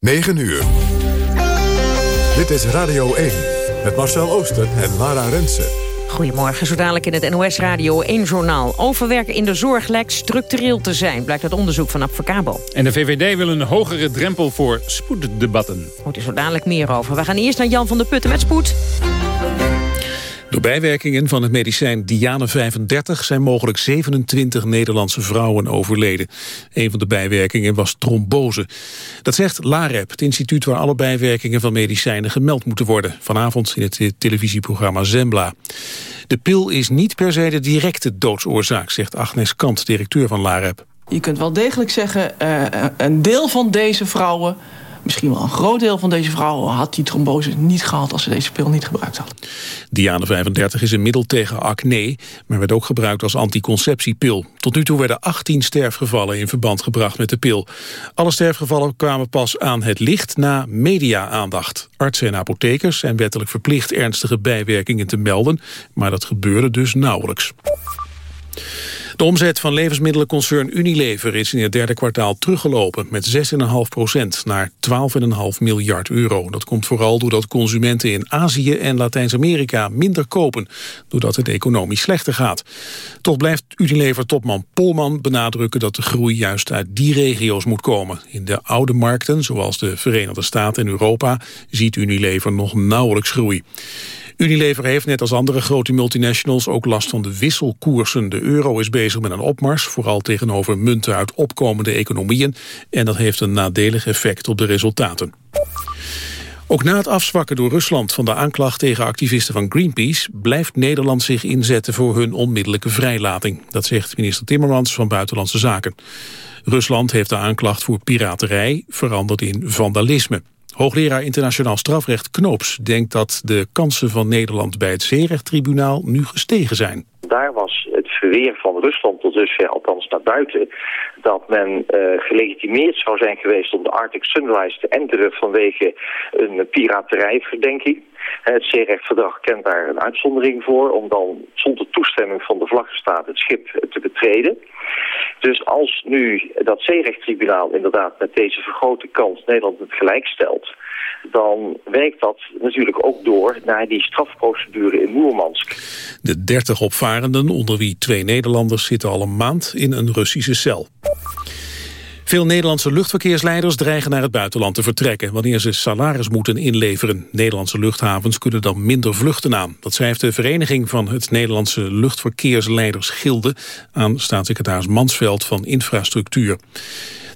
9 uur. Dit is Radio 1 met Marcel Ooster en Lara Rensen. Goedemorgen, zo dadelijk in het NOS Radio 1-journaal. Overwerken in de zorg lijkt structureel te zijn, blijkt uit onderzoek van Abfacabo. En de VVD wil een hogere drempel voor spoeddebatten. Hoort er zo dadelijk meer over. We gaan eerst naar Jan van der Putten met spoed. Door bijwerkingen van het medicijn Diane 35 zijn mogelijk 27 Nederlandse vrouwen overleden. Een van de bijwerkingen was trombose. Dat zegt LAREP, het instituut waar alle bijwerkingen van medicijnen gemeld moeten worden. Vanavond in het televisieprogramma Zembla. De pil is niet per se de directe doodsoorzaak, zegt Agnes Kant, directeur van LAREP. Je kunt wel degelijk zeggen, uh, een deel van deze vrouwen misschien wel een groot deel van deze vrouwen had die trombose niet gehad als ze deze pil niet gebruikt hadden. Diane 35 is een middel tegen acne, maar werd ook gebruikt als anticonceptiepil. Tot nu toe werden 18 sterfgevallen in verband gebracht met de pil. Alle sterfgevallen kwamen pas aan het licht na media-aandacht. Artsen en apothekers zijn wettelijk verplicht ernstige bijwerkingen te melden, maar dat gebeurde dus nauwelijks. De omzet van levensmiddelenconcern Unilever is in het derde kwartaal teruggelopen met 6,5 procent naar 12,5 miljard euro. Dat komt vooral doordat consumenten in Azië en Latijns-Amerika minder kopen, doordat het economisch slechter gaat. Toch blijft Unilever-topman Polman benadrukken dat de groei juist uit die regio's moet komen. In de oude markten, zoals de Verenigde Staten en Europa, ziet Unilever nog nauwelijks groei. Unilever heeft net als andere grote multinationals ook last van de wisselkoersen. De euro is bezig met een opmars, vooral tegenover munten uit opkomende economieën. En dat heeft een nadelig effect op de resultaten. Ook na het afzwakken door Rusland van de aanklacht tegen activisten van Greenpeace blijft Nederland zich inzetten voor hun onmiddellijke vrijlating. Dat zegt minister Timmermans van Buitenlandse Zaken. Rusland heeft de aanklacht voor piraterij veranderd in vandalisme. Hoogleraar internationaal strafrecht Knoops denkt dat de kansen van Nederland bij het zeerechttribunaal nu gestegen zijn. Daar was het verweer van Rusland tot dusver, althans naar buiten, dat men uh, gelegitimeerd zou zijn geweest om de Arctic Sunrise te enteren vanwege een piraterijverdenking. Het zeerechtverdrag kent daar een uitzondering voor om dan zonder toestemming van de vlaggenstaat het schip te betreden. Dus als nu dat zeerechttribunaal inderdaad met deze vergrote kans Nederland het gelijk stelt, dan werkt dat natuurlijk ook door naar die strafprocedure in Moermansk. De 30 opvarenden, onder wie twee Nederlanders, zitten al een maand in een Russische cel. Veel Nederlandse luchtverkeersleiders dreigen naar het buitenland te vertrekken... wanneer ze salaris moeten inleveren. Nederlandse luchthavens kunnen dan minder vluchten aan. Dat schrijft de Vereniging van het Nederlandse Luchtverkeersleiders Gilde... aan staatssecretaris Mansveld van Infrastructuur.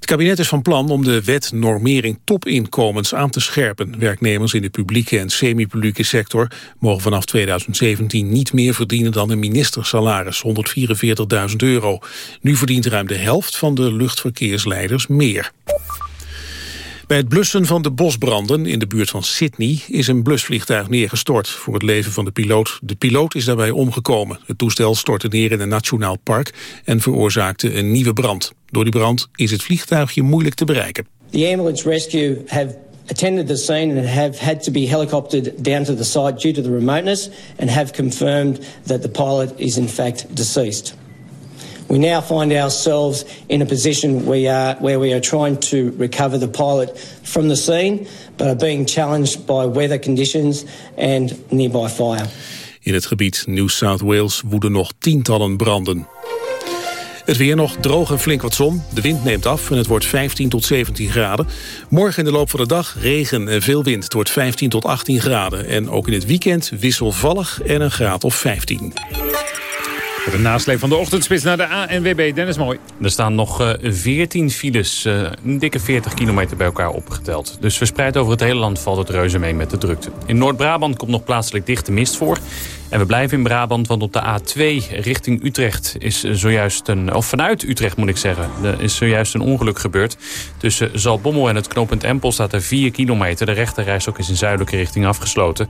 Het kabinet is van plan om de wet normering topinkomens aan te scherpen. Werknemers in de publieke en semi-publieke sector mogen vanaf 2017 niet meer verdienen dan een ministersalaris, 144.000 euro. Nu verdient ruim de helft van de luchtverkeersleiders meer. Bij het blussen van de bosbranden in de buurt van Sydney is een blusvliegtuig neergestort voor het leven van de piloot. De piloot is daarbij omgekomen. Het toestel stortte neer in een nationaal park en veroorzaakte een nieuwe brand. Door die brand is het vliegtuigje moeilijk te bereiken. The ambulance rescue have attended the scene and have had to be helicoptered down to the site due to the remoteness and have confirmed that the pilot is in fact deceased. We now find ourselves in a position we are, where we are trying to recover the pilot from the scene, but are being challenged by weather conditions and nearby fire. In het gebied New South Wales woeden nog tientallen branden. Het weer nog droog en flink wat zon. De wind neemt af en het wordt 15 tot 17 graden. Morgen in de loop van de dag regen en veel wind. Het wordt 15 tot 18 graden. En ook in het weekend wisselvallig en een graad of 15. De nasleep van de ochtendspits naar de ANWB. Dennis Mooi. Er staan nog uh, eh, 14 files, uh, een dikke 40 kilometer bij elkaar opgeteld. Dus verspreid over het hele land valt het reuze mee met de drukte. In Noord-Brabant komt nog plaatselijk dichte mist voor. En we blijven in Brabant, want op de A2 richting Utrecht is zojuist een... of vanuit Utrecht moet ik zeggen, is zojuist een ongeluk gebeurd. Tussen Zalbommel en het knooppunt Empel staat er 4 kilometer. De rechterreis ook is in zuidelijke richting afgesloten.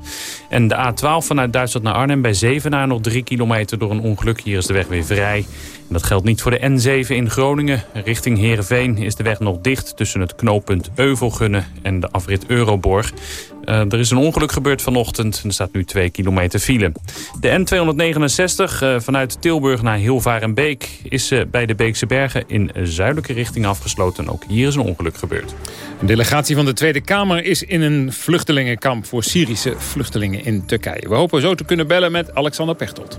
En de A12 vanuit Duitsland naar Arnhem bij Zevenaar nog 3 kilometer door een ongeluk. Hier is de weg weer vrij. En dat geldt niet voor de N7 in Groningen. Richting Heerenveen is de weg nog dicht tussen het knooppunt Euvelgunnen en de afrit Euroborg. Uh, er is een ongeluk gebeurd vanochtend en er staat nu 2 kilometer file. De N269 uh, vanuit Tilburg naar Hilvarenbeek is uh, bij de Beekse Bergen in zuidelijke richting afgesloten. Ook hier is een ongeluk gebeurd. Een delegatie van de Tweede Kamer is in een vluchtelingenkamp voor Syrische vluchtelingen in Turkije. We hopen zo te kunnen bellen met Alexander Pechtold.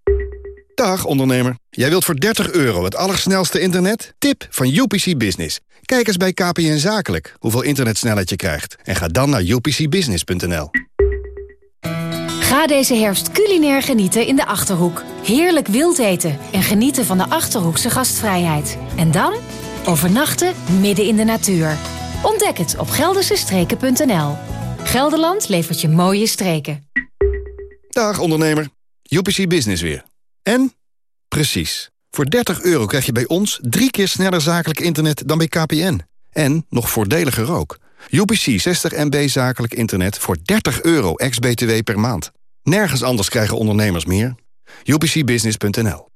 Dag ondernemer. Jij wilt voor 30 euro het allersnelste internet? Tip van UPC Business. Kijk eens bij KPN Zakelijk hoeveel internetsnelheid je krijgt. En ga dan naar upcbusiness.nl. Ga deze herfst culinair genieten in de Achterhoek. Heerlijk wild eten en genieten van de Achterhoekse gastvrijheid. En dan overnachten midden in de natuur. Ontdek het op geldersestreken.nl. Gelderland levert je mooie streken. Dag ondernemer. UPC Business weer. En? Precies. Voor 30 euro krijg je bij ons drie keer sneller zakelijk internet dan bij KPN. En nog voordeliger ook. UPC 60 MB zakelijk internet voor 30 euro ex-BTW per maand. Nergens anders krijgen ondernemers meer. UPCbusiness.nl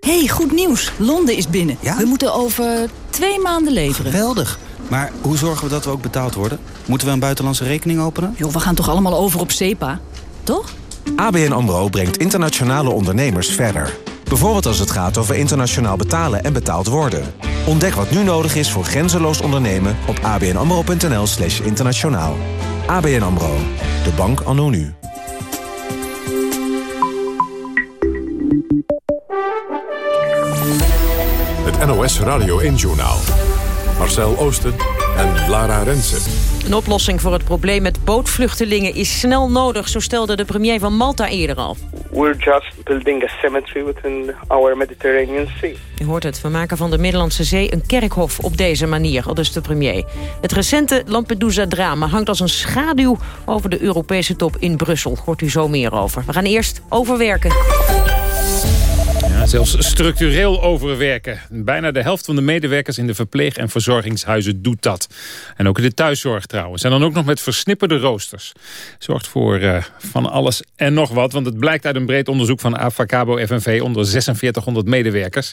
Hey, goed nieuws. Londen is binnen. Ja? We moeten over twee maanden leveren. Geweldig. Maar hoe zorgen we dat we ook betaald worden? Moeten we een buitenlandse rekening openen? Joh, we gaan toch allemaal over op SEPA? Toch? ABN AMRO brengt internationale ondernemers verder. Bijvoorbeeld als het gaat over internationaal betalen en betaald worden. Ontdek wat nu nodig is voor grenzeloos ondernemen op abnamro.nl slash internationaal. ABN AMRO, de bank anno nu. Het NOS Radio 1 Journaal. Marcel Oosten en Lara Rensen. Een oplossing voor het probleem met bootvluchtelingen is snel nodig, zo stelde de premier van Malta eerder al. We're just building a cemetery within our Mediterranean Sea. Je hoort het, we maken van de Middellandse Zee een kerkhof op deze manier, al dus de premier. Het recente Lampedusa-drama hangt als een schaduw over de Europese top in Brussel. Hoort u zo meer over. We gaan eerst overwerken. Ja, zelfs structureel overwerken. Bijna de helft van de medewerkers in de verpleeg- en verzorgingshuizen doet dat. En ook in de thuiszorg trouwens. En dan ook nog met versnipperde roosters. Zorgt voor uh, van alles en nog wat. Want het blijkt uit een breed onderzoek van Avacabo FNV onder 4600 medewerkers.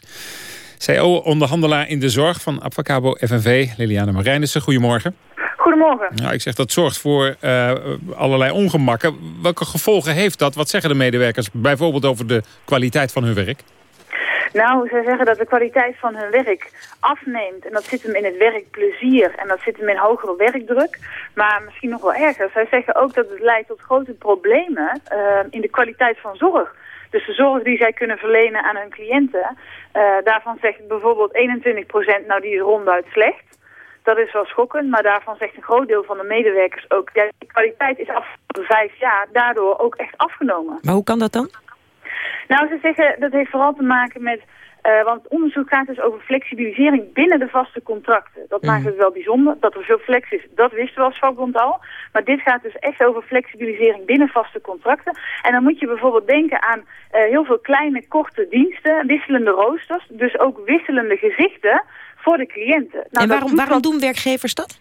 CO-onderhandelaar in de zorg van Avacabo FNV, Liliane Marijnissen. Goedemorgen. Goedemorgen. Nou, ik zeg dat zorgt voor uh, allerlei ongemakken. Welke gevolgen heeft dat? Wat zeggen de medewerkers bijvoorbeeld over de kwaliteit van hun werk? Nou, zij zeggen dat de kwaliteit van hun werk afneemt. En dat zit hem in het werkplezier. En dat zit hem in hogere werkdruk. Maar misschien nog wel erger. Zij zeggen ook dat het leidt tot grote problemen uh, in de kwaliteit van zorg. Dus de zorg die zij kunnen verlenen aan hun cliënten. Uh, daarvan zegt bijvoorbeeld 21% nou die is ronduit slecht. Dat is wel schokkend, maar daarvan zegt een groot deel van de medewerkers ook... Ja, de kwaliteit is afgelopen vijf jaar daardoor ook echt afgenomen. Maar hoe kan dat dan? Nou, ze zeggen dat heeft vooral te maken met... Uh, want het onderzoek gaat dus over flexibilisering binnen de vaste contracten. Dat mm. maakt het wel bijzonder. Dat er veel flex is, dat wisten we als vakbond al. Maar dit gaat dus echt over flexibilisering binnen vaste contracten. En dan moet je bijvoorbeeld denken aan uh, heel veel kleine, korte diensten, wisselende roosters. Dus ook wisselende gezichten voor de cliënten. Nou, en waarom, waarom doen werkgevers dat?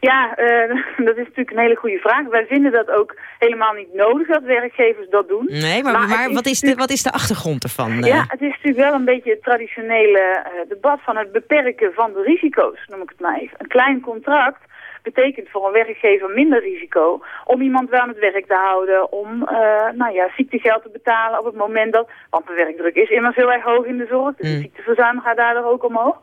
Ja, uh, dat is natuurlijk een hele goede vraag. Wij vinden dat ook helemaal niet nodig dat werkgevers dat doen. Nee, maar, maar, maar is wat, is de, wat is de achtergrond ervan? Ja, het is natuurlijk wel een beetje het traditionele uh, debat van het beperken van de risico's, noem ik het maar even. Een klein contract betekent voor een werkgever minder risico om iemand wel aan het werk te houden, om uh, nou ja, ziektegeld te betalen op het moment dat, want de werkdruk is immers heel erg hoog in de zorg, dus mm. de ziekteverzuim gaat daardoor ook omhoog.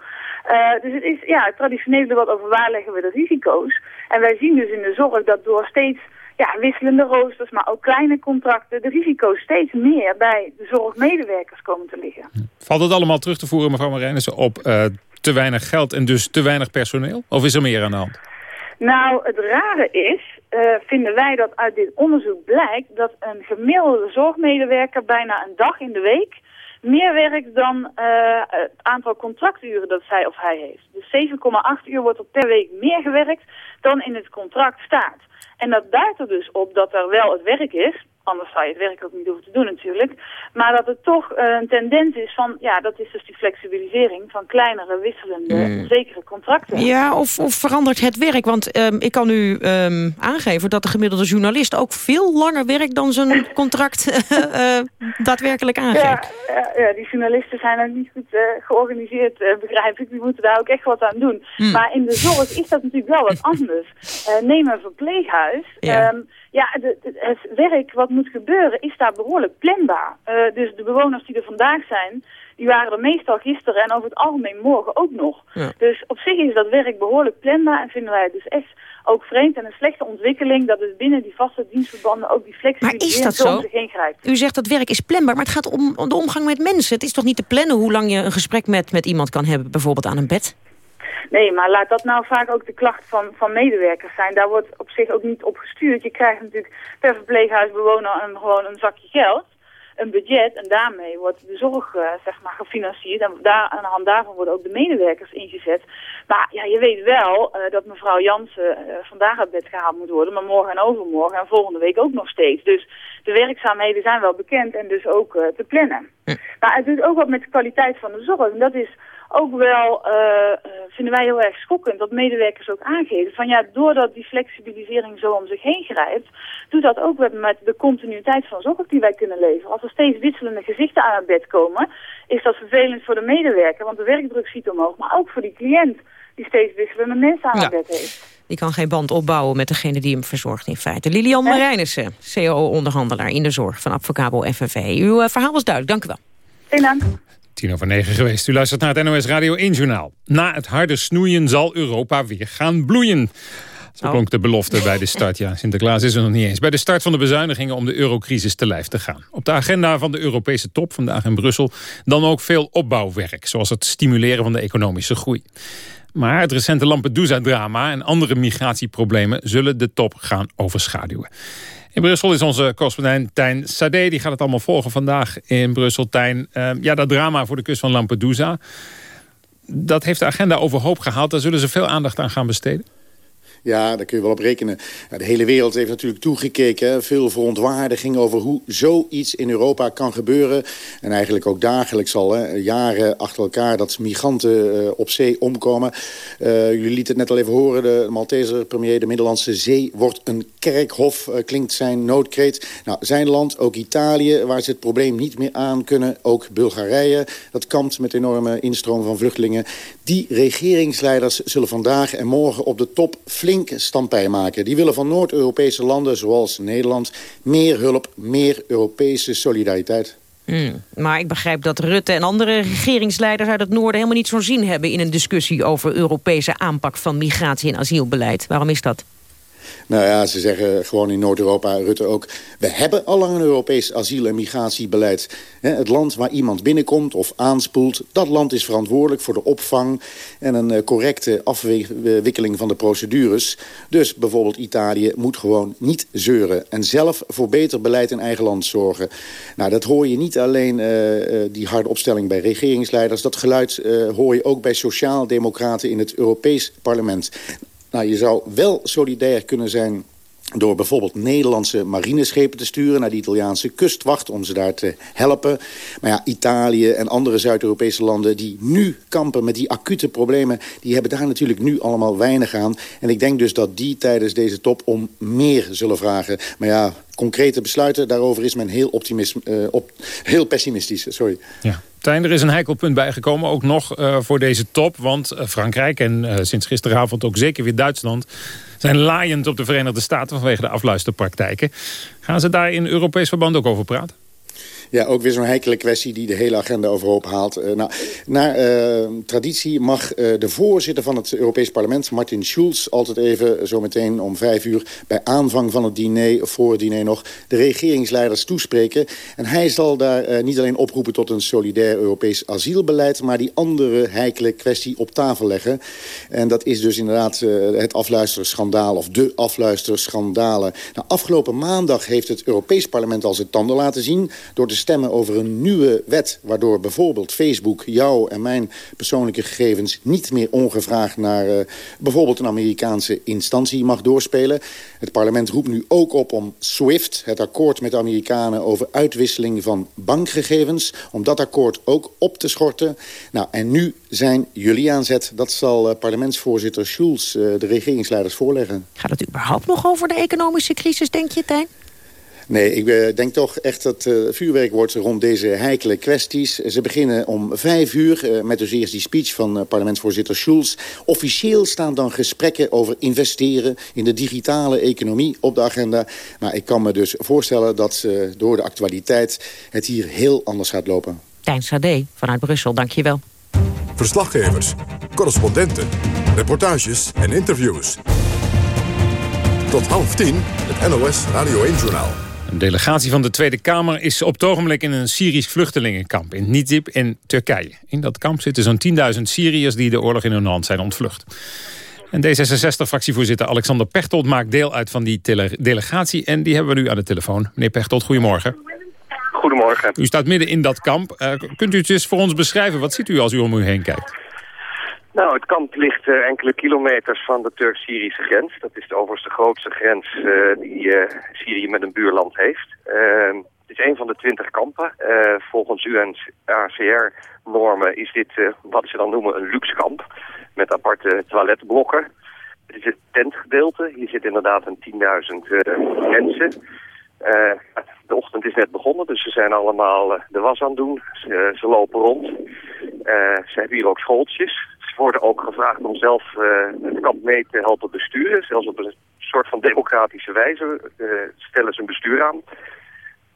Uh, dus het is ja, het traditionele debat over waar leggen we de risico's. En wij zien dus in de zorg dat door steeds ja, wisselende roosters, maar ook kleine contracten, de risico's steeds meer bij de zorgmedewerkers komen te liggen. Valt het allemaal terug te voeren, mevrouw Marijnissen, op uh, te weinig geld en dus te weinig personeel? Of is er meer aan de hand? Nou, het rare is eh, vinden wij dat uit dit onderzoek blijkt dat een gemiddelde zorgmedewerker bijna een dag in de week meer werkt dan eh, het aantal contracturen dat zij of hij heeft. Dus 7,8 uur wordt er per week meer gewerkt dan in het contract staat. En dat duidt er dus op dat er wel het werk is, Anders zou je het werk ook niet hoeven te doen natuurlijk. Maar dat het toch uh, een tendens is van, ja, dat is dus die flexibilisering van kleinere, wisselende, Mm. zekere contracten. Ja, of, of verandert het werk? Want ehm, ik kan u ehm, aangeven dat de gemiddelde journalist... ook veel langer werkt dan zijn contract eh, eh, daadwerkelijk aangeeft. Ja, ja, ja, die journalisten zijn ook niet goed eh, georganiseerd, eh, begrijp ik. Die moeten daar ook echt wat aan doen. Hmm. Maar in de zorg is dat natuurlijk wel wat anders. Eh, neem een verpleeghuis. Ja. Ehm, ja, de, de- het werk wat moet gebeuren is daar behoorlijk planbaar. Eh, dus de bewoners die er vandaag zijn, die waren er meestal gisteren en over het algemeen morgen ook nog. Ja. Dus op zich is dat werk behoorlijk planbaar en vinden wij het dus echt ook vreemd en een slechte ontwikkeling dat dus binnen die vaste dienstverbanden ook die zo om zich heen grijpt. U zegt dat werk is planbaar, maar het gaat om om de omgang met mensen. Het is toch niet te plannen hoe lang je een gesprek met, met iemand kan hebben, bijvoorbeeld aan een bed? Nee, maar laat dat nou vaak ook de klacht van, van medewerkers zijn. Daar wordt op zich ook niet op gestuurd. Je krijgt natuurlijk per verpleeghuisbewoner een, gewoon een zakje geld, een budget. En daarmee wordt de zorg eh, zeg maar, gefinancierd. En daar, aan de hand daarvan worden ook de medewerkers ingezet. Maar ja, je weet wel eh, dat mevrouw Jansen eh, vandaag uit bed gehaald moet worden. Maar morgen en overmorgen en volgende week ook nog steeds. Dus de werkzaamheden zijn wel bekend en dus ook te plannen. Maar het doet ook wat met de kwaliteit van de zorg. En dat is ook wel, eh, eh, vinden wij heel erg schokkend, dat medewerkers ook aangeven. Van ja, doordat die flexibilisering zo om zich heen grijpt, doet dat ook met de continuïteit van zorg die wij kunnen leveren. Als er steeds wisselende gezichten aan het bed komen, is dat vervelend voor de medewerker, want de werkdruk schiet omhoog. Maar ook voor die cliënt, die steeds wisselende mensen aan Ja. het bed heeft. Die kan geen band opbouwen met degene die hem verzorgt in feite. Lilian Marijnissen, CO-onderhandelaar in de zorg van Advocabo FNV. Uw eh, verhaal was duidelijk, dank u wel. Geen dank. Tien over negen geweest. U luistert naar het NOS Radio 1 Journaal. Na het harde snoeien zal Europa weer gaan bloeien. Zo klonk de belofte bij de start. Ja, Sinterklaas is er nog niet eens. Bij de start van de bezuinigingen om de eurocrisis te lijf te gaan. Op de agenda van de Europese top vandaag in Brussel... dan ook veel opbouwwerk, zoals het stimuleren van de economische groei. Maar het recente Lampedusa-drama en andere migratieproblemen... zullen de top gaan overschaduwen. In Brussel is onze correspondent Tijn Sade. Die gaat het allemaal volgen vandaag in Brussel. Tijn, eh, ja, dat drama voor de kust van Lampedusa... dat heeft de agenda overhoop gehaald. Daar zullen ze veel aandacht aan gaan besteden. Ja, daar kun je wel op rekenen. De hele wereld heeft natuurlijk toegekeken. Veel verontwaardiging over hoe zoiets in Europa kan gebeuren. En eigenlijk ook dagelijks al, hè, jaren achter elkaar... dat migranten eh, op zee omkomen. Eh, jullie lieten het net al even horen. De Malteser premier, de Middellandse Zee... wordt een kerkhof, eh, klinkt zijn noodkreet. Nou, zijn land, ook Italië, waar ze het probleem niet meer aan kunnen. Ook Bulgarije, dat kampt met enorme instroom van vluchtelingen. Die regeringsleiders zullen vandaag en morgen op de top maken. Die willen van Noord-Europese landen, zoals Nederland... meer hulp, meer Europese solidariteit. Hmm, Maar ik begrijp dat Rutte en andere regeringsleiders uit het noorden... helemaal niet zo'n zin hebben in een discussie over Europese aanpak van migratie- en asielbeleid. Waarom is dat? Nou ja, ze zeggen gewoon in Noord-Europa, Rutte ook... we hebben al lang een Europees asiel- en migratiebeleid. Het land waar iemand binnenkomt of aanspoelt... dat land is verantwoordelijk voor de opvang... en een eh, correcte afwikkeling van de procedures. Dus bijvoorbeeld Italië moet gewoon niet zeuren... en zelf voor beter beleid in eigen land zorgen. Nou, dat hoor je niet alleen eh, eh, die harde opstelling bij regeringsleiders... dat geluid hoor je ook bij sociaal-democraten in het Europees parlement... Nou, je zou wel solidair kunnen zijn door bijvoorbeeld Nederlandse marineschepen te sturen... naar de Italiaanse kustwacht om ze daar te helpen. Maar ja, Italië en andere Zuid-Europese landen... die nu kampen met die acute problemen... die hebben daar natuurlijk nu allemaal weinig aan. En ik denk dus dat die tijdens deze top om meer zullen vragen. Maar ja, concrete besluiten, daarover is men heel, eh, op, heel pessimistisch. Sorry. Ja. Tijn, er is een heikel punt bijgekomen, ook nog eh, voor deze top. Want eh, Frankrijk en eh, sinds gisteravond ook zeker weer Duitsland... zijn laaiend op de Verenigde Staten vanwege de afluisterpraktijken. Gaan ze daar in Europees verband ook over praten? Ja, ook weer zo'n heikele kwestie die de hele agenda overhoop haalt. Uh, nou, naar uh, traditie mag uh, de voorzitter van het Europees Parlement, Martin Schulz... altijd even zometeen om vijf uur bij aanvang van het diner... voor het diner nog, de regeringsleiders toespreken. En hij zal daar niet alleen oproepen tot een solidair Europees asielbeleid... maar die andere heikele kwestie op tafel leggen. En dat is dus inderdaad het afluisterschandaal of de afluisterschandalen. Nou, afgelopen maandag heeft het Europees Parlement al zijn tanden laten zien... door te stemmen over een nieuwe wet... waardoor bijvoorbeeld Facebook jouw en mijn persoonlijke gegevens... niet meer ongevraagd naar uh, bijvoorbeeld een Amerikaanse instantie mag doorspelen. Het parlement roept nu ook op om SWIFT, het akkoord met de Amerikanen... over uitwisseling van bankgegevens, om dat akkoord ook op te schorten. Nou, en nu zijn jullie aanzet. Dat zal uh, parlementsvoorzitter Schulz uh, de regeringsleiders voorleggen. Gaat het überhaupt nog over de economische crisis, denk je, Tijn? Nee, ik uh, denk toch echt dat uh, vuurwerk wordt rond deze heikele kwesties. Ze beginnen om vijf uur uh, met dus eerst die speech van parlementsvoorzitter Schulz. Officieel staan dan gesprekken over investeren in de digitale economie op de agenda. Maar ik kan me dus voorstellen dat door de actualiteit het hier heel anders gaat lopen. Tijn Sade vanuit Brussel, dank je wel. Verslaggevers, correspondenten, reportages en interviews. Tot half tien, het NOS Radio 1-journaal. Een delegatie van de Tweede Kamer is op het ogenblik in een Syrisch vluchtelingenkamp in Nidib in Turkije. In dat kamp zitten zo'n 10.000 Syriërs die de oorlog in hun land zijn ontvlucht. En D66-fractievoorzitter Alexander Pechtold maakt deel uit van die delegatie. En die hebben we nu aan de telefoon. Meneer Pechtold, goedemorgen. Goedemorgen. U staat midden in dat kamp. Uh, kunt u het eens voor ons beschrijven? Wat ziet u als u om u heen kijkt? Nou, het kamp ligt uh, enkele kilometers van de Turk-Syrische grens. Dat is de overigens de grootste grens uh, die uh, Syrië met een buurland heeft. Ehm, het is een van de twintig kampen. volgens UNHCR-normen is dit wat ze dan noemen een luxe kamp. Met aparte toiletblokken. Het is het tentgedeelte. Hier zitten inderdaad een 10.000 mensen. de ochtend is net begonnen, dus ze zijn allemaal de was aan het doen. Ze, ze lopen rond. ze hebben hier ook schooltjes worden ook gevraagd om zelf uh, het kamp mee te helpen besturen. Zelfs op een soort van democratische wijze uh, stellen ze een bestuur aan.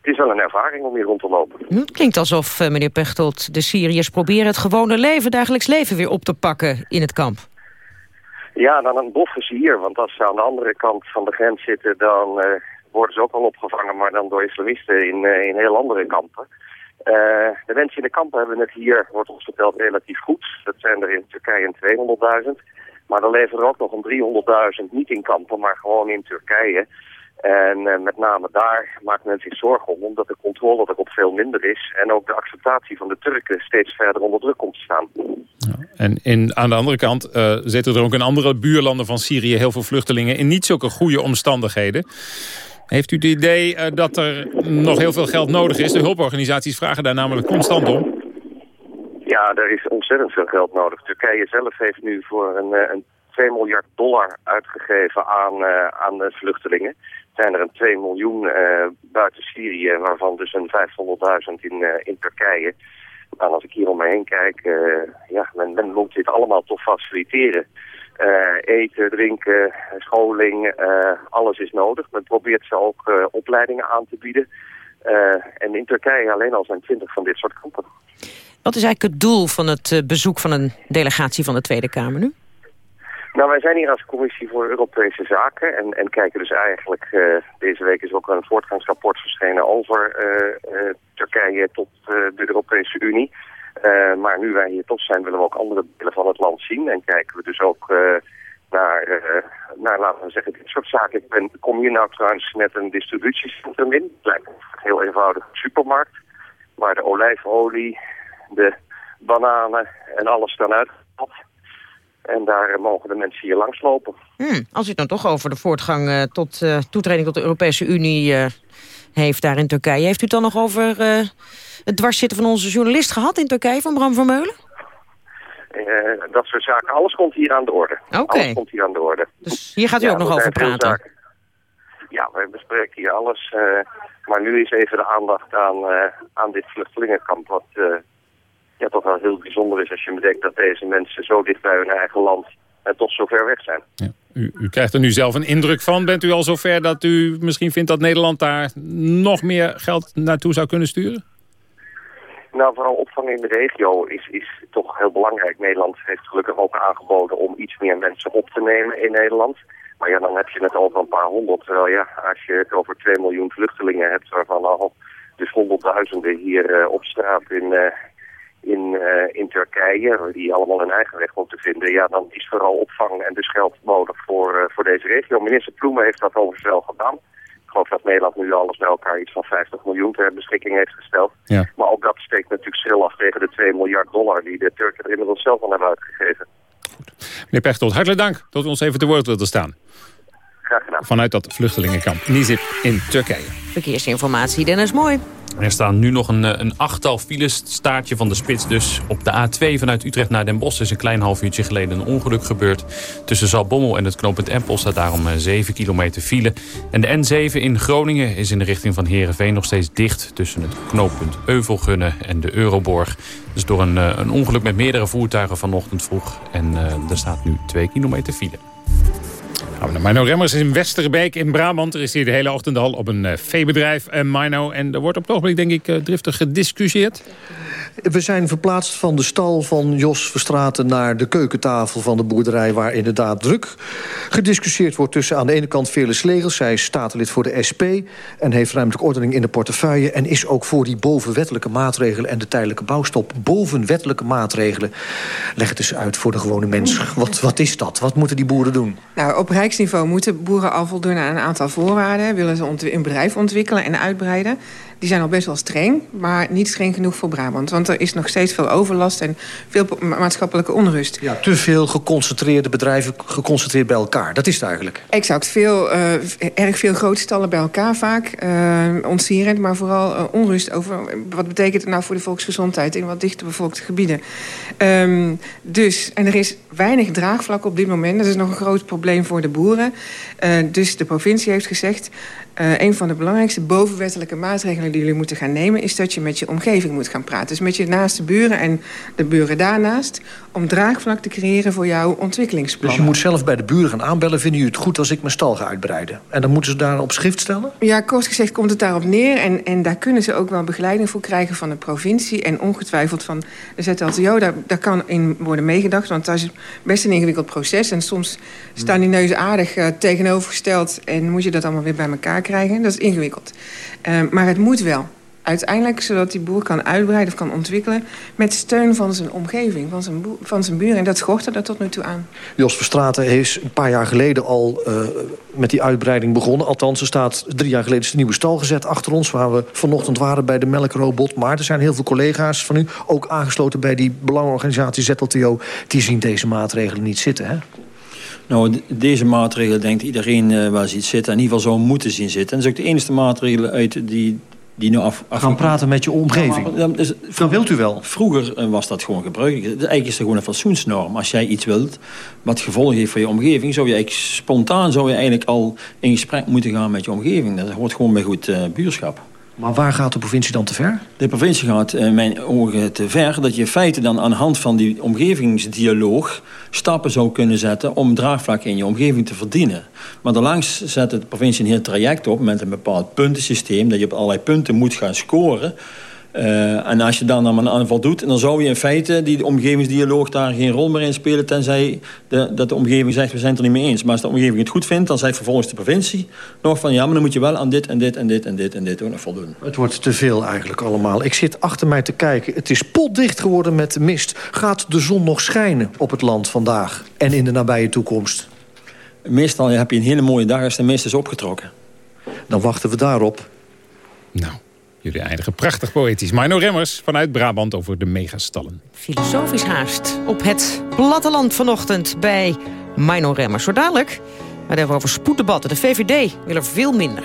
Het is wel een ervaring om hier rond te lopen. Het klinkt alsof, uh, meneer Pechtold, de Syriërs proberen het gewone leven, dagelijks leven weer op te pakken in het kamp. Ja, dan een boffen ze hier, want als ze aan de andere kant van de grens zitten, dan worden ze ook al opgevangen, maar dan door islamisten in, in heel andere kampen. Uh, de mensen in de kampen hebben het hier, wordt ons verteld, relatief goed. Dat zijn er in Turkije een 200.000. Maar er leven er ook nog een 300.000 niet in kampen, maar gewoon in Turkije. En uh, met name daar maakt men zich zorgen om, omdat de controle erop veel minder is. En ook de acceptatie van de Turken steeds verder onder druk komt te staan. Ja, en in, aan de andere kant uh, zitten er ook in andere buurlanden van Syrië heel veel vluchtelingen in niet zulke goede omstandigheden. Heeft u het idee uh, dat er nog heel veel geld nodig is? De hulporganisaties vragen daar namelijk constant om. Ja, er is ontzettend veel geld nodig. Turkije zelf heeft nu voor een, eh, een 2 miljard dollar uitgegeven aan, uh, aan de vluchtelingen. Zijn er een 2 miljoen buiten Syrië, waarvan dus een 500.000 in, in Turkije. Maar als ik hier om me heen kijk, ja, men, men moet dit allemaal toch faciliteren. Uh, eten, drinken, scholing, uh, alles is nodig. Men probeert ze ook uh, opleidingen aan te bieden. en in Turkije alleen al zijn twintig van dit soort kampen. Wat is eigenlijk het doel van het bezoek van een delegatie van de Tweede Kamer nu? Nou, wij zijn hier als Commissie voor Europese Zaken en, en kijken dus eigenlijk, deze week is ook een voortgangsrapport verschenen over Turkije tot de Europese Unie. Uh, maar nu wij hier toch zijn, willen we ook andere delen van het land zien. En kijken we dus ook uh, naar, uh, naar, laten we zeggen, dit soort zaken. Ik ben, kom hier nou trouwens met een distributiecentrum in. Het lijkt een heel eenvoudige supermarkt. Waar de olijfolie, de bananen en alles staan uitgehaald. En daar mogen de mensen hier langslopen. Hmm, als u het dan toch over de voortgang tot toetreding tot de Europese Unie heeft daar in Turkije. Heeft u het dan nog over het dwarszitten van onze journalist gehad in Turkije, van Bram Vermeulen? Uh, dat soort zaken. Alles komt hier aan de orde. Oké. Alles komt hier aan de orde. Dus hier gaat u ook nog over praten? Ja, we bespreken hier alles. Uh, maar nu is even de aandacht aan, uh, aan dit vluchtelingenkamp. Wat ja, toch wel heel bijzonder is als je bedenkt dat deze mensen zo dicht bij hun eigen land en toch zo ver weg zijn. Ja. U, u, krijgt er nu zelf een indruk van. Bent u al zover dat u misschien vindt dat Nederland daar nog meer geld naartoe zou kunnen sturen? Nou, vooral opvang in de regio is, is toch heel belangrijk. Nederland heeft gelukkig ook aangeboden om iets meer mensen op te nemen in Nederland. Maar ja, dan heb je het over een paar honderd. Terwijl ja, als je het over 2 miljoen vluchtelingen hebt, waarvan al dus honderdduizenden hier uh, op straat in, uh, in, uh, in Turkije, die allemaal hun eigen weg moeten vinden, ja, dan is vooral opvang en dus geld nodig voor, voor deze regio. Minister Ploemen heeft dat overigens wel gedaan. Ik geloof dat Nederland nu alles bij elkaar iets van 50 miljoen ter beschikking heeft gesteld. Ja. Maar ook dat steekt natuurlijk schril af tegen de 2 miljard dollar die de Turken er inmiddels zelf al hebben uitgegeven. Meneer Pechtold, hartelijk dank dat u ons even te woord wilde staan. Graag gedaan. Vanuit dat vluchtelingenkamp Nizip in Turkije. Verkeersinformatie, Dennis Mooi. Er staan nu nog een, een achttal files, staartje van de spits dus. Op de A2 vanuit Utrecht naar Den Bosch is een klein half uurtje geleden een ongeluk gebeurd. Tussen Zalbommel en het knooppunt Empel staat daarom 7 kilometer file. En de N7 in Groningen is in de richting van Heerenveen nog steeds dicht... tussen het knooppunt Euvelgunnen en de Euroborg. Dus door een, een ongeluk met meerdere voertuigen vanochtend vroeg. En uh, er staat nu 2 kilometer file. Nou, Mino Remmers is in Westerbeek in Brabant. Er is hier de hele ochtend al op een uh, veebedrijf, uh, Mino. En er wordt op het ogenblik, denk ik, uh, driftig gediscussieerd. We zijn verplaatst van de stal van Jos Verstraten... naar de keukentafel van de boerderij... waar inderdaad druk gediscussieerd wordt tussen aan de ene kant Veerle Slegels. Zij is statenlid voor de SP en heeft ruimtelijke ordening in de portefeuille... en is ook voor die bovenwettelijke maatregelen en de tijdelijke bouwstop. Bovenwettelijke maatregelen. Leg het eens uit voor de gewone mens. Wat, wat is dat? Wat moeten die boeren doen? Nou, op rijksniveau moeten boeren al voldoen aan een aantal voorwaarden. Willen ze een bedrijf ontwikkelen en uitbreiden die zijn al best wel streng, maar niet streng genoeg voor Brabant. Want er is nog steeds veel overlast en veel maatschappelijke onrust. Ja, te veel geconcentreerde bedrijven geconcentreerd bij elkaar. Dat is het eigenlijk. Exact. Veel, uh, erg veel grote stallen bij elkaar vaak. Uh, ontzierend, maar vooral uh, onrust over... wat betekent het nou voor de volksgezondheid... in wat dichter bevolkte gebieden. Um, dus, en er is weinig draagvlak op dit moment. Dat is nog een groot probleem voor de boeren. dus de provincie heeft gezegd... Uh, een van de belangrijkste bovenwettelijke maatregelen die jullie moeten gaan nemen... is dat je met je omgeving moet gaan praten. Dus met je naaste buren en de buren daarnaast... om draagvlak te creëren voor jouw ontwikkelingsplannen. Dus je moet zelf bij de buren gaan aanbellen... vinden jullie het goed als ik mijn stal ga uitbreiden? En dan moeten ze daar op schrift stellen? Ja, kort gezegd komt het daarop neer. En, en daar kunnen ze ook wel begeleiding voor krijgen van de provincie. En ongetwijfeld van de ZLTO, daar, daar kan in worden meegedacht. Want dat is best een ingewikkeld proces. En soms staan die neuzen aardig uh, tegenovergesteld... en moet je dat allemaal weer bij elkaar krijgen. Dat is ingewikkeld. Uh, maar het moet wel. Uiteindelijk, zodat die boer kan uitbreiden of kan ontwikkelen... met steun van zijn omgeving, van zijn, van zijn buren. En dat schort er tot nu toe aan. Jos Verstraten is een paar jaar geleden al uh, met die uitbreiding begonnen. Althans, er staat drie jaar geleden de nieuwe stal gezet achter ons... waar we vanochtend waren bij de melkrobot. Maar er zijn heel veel collega's van u, ook aangesloten bij die belangenorganisatie ZLTO... die zien deze maatregelen niet zitten, hè? Nou, deze maatregel denkt iedereen uh, waar ziet zitten. In ieder geval zou moeten zien zitten. En dat is ook de enige maatregel uit die, die nu af... af... Gaan praten met je omgeving. Ja, maar, dus, dat wilt u wel. Vroeger uh, was dat gewoon gebruikelijk. Eigenlijk is het gewoon een fatsoensnorm. Als jij iets wilt wat gevolgen heeft voor je omgeving... zou je eigenlijk spontaan zou je eigenlijk al in gesprek moeten gaan met je omgeving. Dat hoort gewoon bij goed uh, buurschap. Maar waar gaat de provincie dan te ver? De provincie gaat in mijn ogen te ver... dat je in feite dan aan de hand van die omgevingsdialoog... stappen zou kunnen zetten om draagvlak in je omgeving te verdienen. Maar daarlangs zet de provincie een heel traject op... met een bepaald puntensysteem... dat je op allerlei punten moet gaan scoren... Uh, en als je dan aan een aanval doet... dan zou je in feite die omgevingsdialoog daar geen rol meer in spelen... tenzij de, dat de omgeving zegt, we zijn het er niet mee eens. Maar als de omgeving het goed vindt, dan zegt vervolgens de provincie... nog van, ja, maar dan moet je wel aan dit en dit en dit en dit en dit ook nog voldoen. Het wordt te veel eigenlijk allemaal. Ik zit achter mij te kijken. Het is potdicht geworden met de mist. Gaat de zon nog schijnen op het land vandaag en in de nabije toekomst? Meestal heb je een hele mooie dag als de mist is opgetrokken. Dan wachten we daarop. Nou, Jullie eindigen prachtig poëtisch. Mino Remmers vanuit Brabant over de megastallen. Filosofisch haast op het platteland vanochtend bij Mino Remmers. Zo dadelijk, maar over spoeddebatten. De VVD wil er veel minder.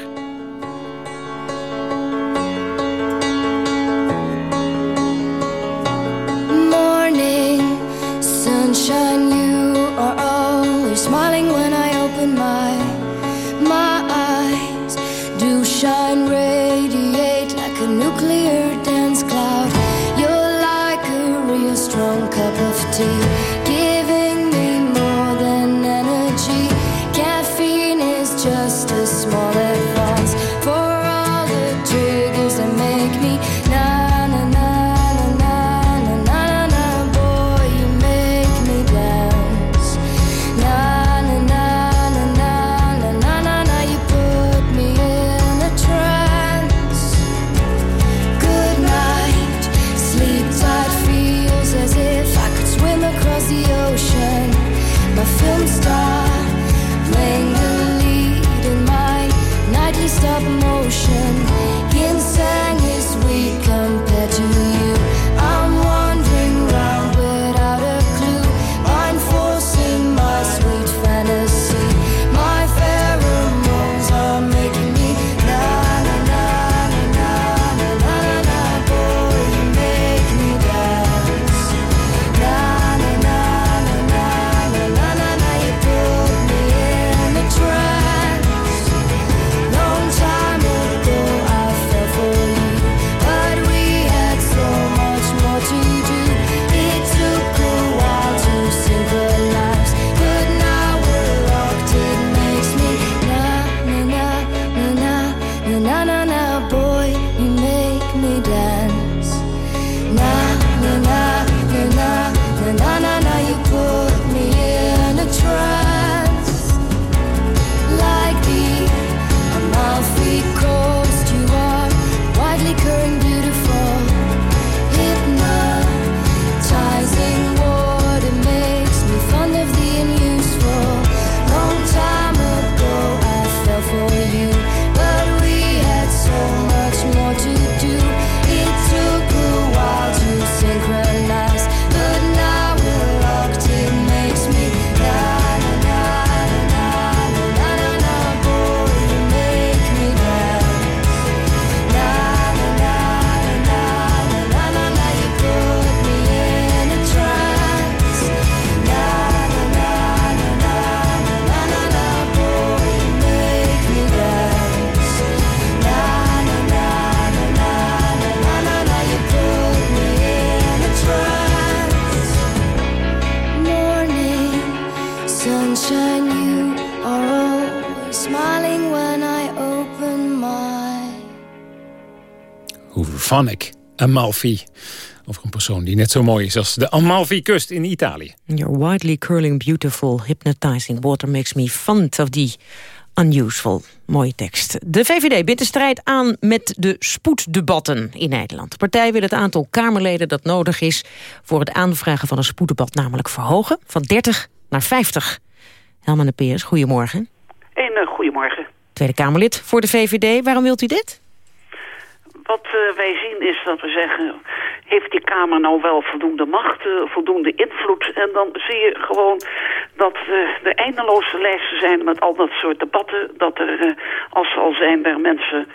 Symphonic Amalfi. Over een persoon die net zo mooi is als de Amalfi-kust in Italië. Your widely curling, beautiful, hypnotizing water makes me fond of the unuseful. Mooie tekst. De VVD bindt de strijd aan met de spoeddebatten in Nederland. De partij wil het aantal Kamerleden dat nodig is... voor het aanvragen van een spoeddebat namelijk verhogen... van 30 naar 50. Helman de Peers, goedemorgen. Een uh, goedemorgen. Tweede Kamerlid voor de VVD. Waarom wilt u dit? Wat uh, wij zien is dat we zeggen heeft die Kamer nou wel voldoende macht, uh, voldoende invloed. En dan zie je gewoon dat uh, er eindeloze lijsten zijn met al dat soort debatten. Dat er, als ze al zijn, er mensen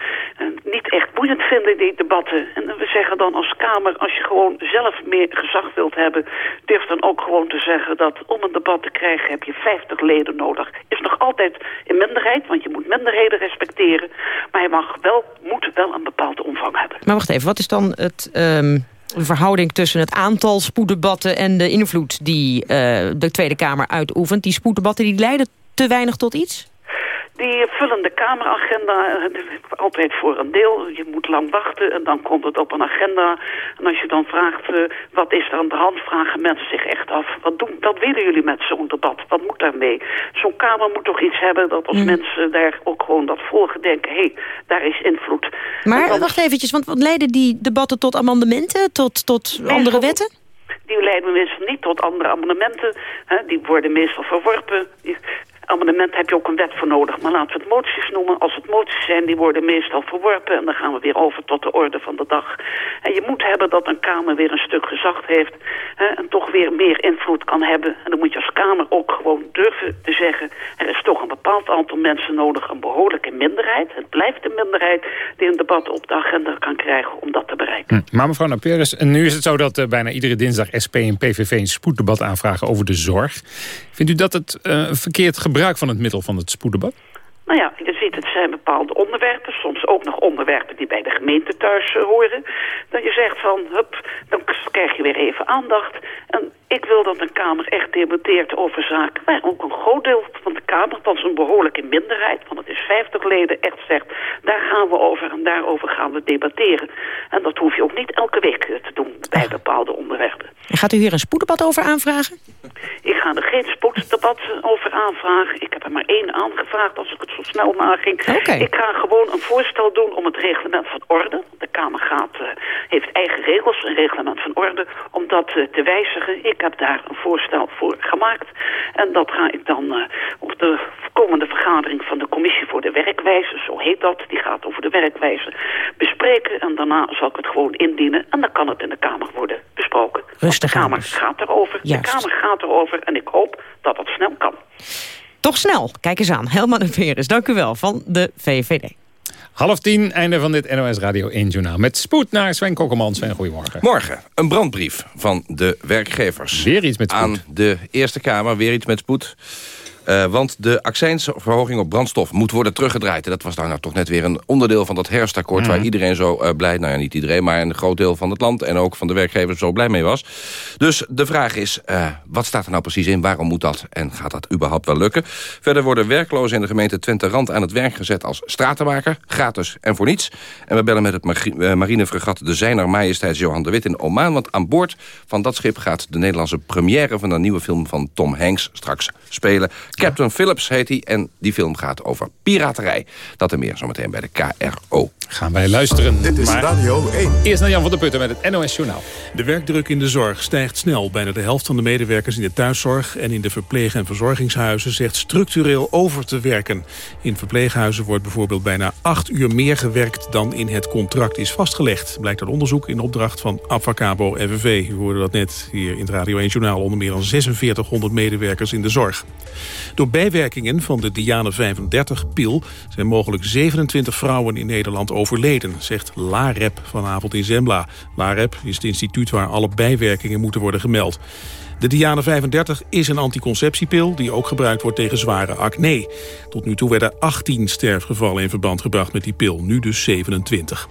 niet echt boeiend vinden, die debatten. En we zeggen dan als Kamer, als je gewoon zelf meer gezag wilt hebben... durf dan ook gewoon te zeggen dat om een debat te krijgen heb je 50 leden nodig. Is nog altijd in minderheid, want je moet minderheden respecteren. Maar je mag wel, moet wel een bepaalde omvang Maar wacht even, wat is dan het... De verhouding tussen het aantal spoeddebatten... en de invloed die uh, de Tweede Kamer uitoefent. Die spoeddebatten die leiden te weinig tot iets? Die vullen de Kameragenda altijd voor een deel. Je moet lang wachten en dan komt het op een agenda. En als je dan vraagt, uh, wat is er aan de hand, vragen mensen zich echt af. Wat, doen, wat willen jullie met zo'n debat? Wat moet daarmee? Zo'n Kamer moet toch iets hebben dat als mm. mensen daar ook gewoon dat volgen denken... hé, hey, daar is invloed. Maar dan... wacht eventjes, want wat leiden die debatten tot amendementen, tot, tot andere wetten? Die leiden meestal niet tot andere amendementen. Hè, die worden meestal verworpen amendement heb je ook een wet voor nodig. Maar laten we het moties noemen. Als het moties zijn, die worden meestal verworpen. En dan gaan we weer over tot de orde van de dag. En je moet hebben dat een Kamer weer een stuk gezag heeft. Hè, en toch weer meer invloed kan hebben. En dan moet je als Kamer ook gewoon durven te zeggen... er is toch een bepaald aantal mensen nodig. Een behoorlijke minderheid. Het blijft een minderheid die een debat op de agenda kan krijgen om dat te bereiken. Hm. Maar mevrouw Naperis, nu is het zo dat uh, bijna iedere dinsdag SP en PVV... een spoeddebat aanvragen over de zorg. Vindt u dat het uh, verkeerd gebruik van het middel van het spoeddebat? Nou ja, je ziet, het zijn bepaalde onderwerpen. Soms ook nog onderwerpen die bij de gemeente thuis uh, horen. Dat je zegt van, hup, dan krijg je weer even aandacht. En ik wil dat een Kamer echt debatteert over zaken... waar ook een groot deel van de Kamer, dat is een behoorlijke minderheid... want het is 50 leden, echt zegt... daar gaan we over en daarover gaan we debatteren. En dat hoef je ook niet elke week te doen bij bepaalde onderwerpen. En gaat u hier een spoeddebat over aanvragen? Ik ga er geen spoeddebat over aanvragen. Ik heb er maar één aangevraagd als ik het zo snel naging. Okay. Ik ga gewoon een voorstel doen om het reglement van orde... de Kamer gaat, uh, heeft eigen regels, een reglement van orde... om dat uh, te wijzigen. Ik heb daar een voorstel voor gemaakt. En dat ga ik dan uh, op de komende vergadering van de commissie voor de werkwijze... zo heet dat, die gaat over de werkwijze, bespreken. En daarna zal ik het gewoon indienen. En dan kan het in de Kamer worden besproken. Rustig de Kamer aan. gaat erover. Juist. De Kamer gaat erover en ik hoop dat dat snel kan. Toch snel. Kijk eens aan. Helman de Veres, dank u wel, van de VVD. Half tien, einde van dit NOS Radio 1 Journaal. Met spoed naar Sven Kokkelman. Sven, goedemorgen. Morgen, een brandbrief van de werkgevers. Weer iets met spoed. Aan de Eerste Kamer, weer iets met spoed. Uh, want de accijnsverhoging op brandstof moet worden teruggedraaid. En dat was nou toch net weer een onderdeel van dat herfstakkoord... Mm. waar iedereen zo uh, blij, nou ja, niet iedereen... maar een groot deel van het land en ook van de werkgevers zo blij mee was. Dus de vraag is, uh, wat staat er nou precies in? Waarom moet dat? En gaat dat überhaupt wel lukken? Verder worden werklozen in de gemeente Twente Rand aan het werk gezet... als stratenmaker, gratis en voor niets. En we bellen met het mar marinefregat de Zijner Majesteits Johan de Wit in Oman... want aan boord van dat schip gaat de Nederlandse première... van de nieuwe film van Tom Hanks straks spelen... Captain Phillips heet hij en die film gaat over piraterij. Dat en meer zometeen bij de KRO. Gaan wij luisteren. Dit is maar Radio 1. Eerst naar Jan van der Putten met het NOS Journaal. De werkdruk in de zorg stijgt snel. Bijna de helft van de medewerkers in de thuiszorg en in de verpleeg- en verzorgingshuizen zegt structureel over te werken. In verpleeghuizen wordt bijvoorbeeld bijna acht uur meer gewerkt dan in het contract is vastgelegd. Blijkt uit onderzoek in opdracht van Avacabo FNV. U hoorde dat net hier in het Radio 1 Journaal onder meer dan 4600 medewerkers in de zorg. Door bijwerkingen van de Diane 35-pil zijn mogelijk 27 vrouwen in Nederland overleden, zegt LAREP vanavond in Zembla. LAREP is het instituut waar alle bijwerkingen moeten worden gemeld. De Diane 35 is een anticonceptiepil die ook gebruikt wordt tegen zware acne. Tot nu toe werden 18 sterfgevallen in verband gebracht met die pil, nu dus 27.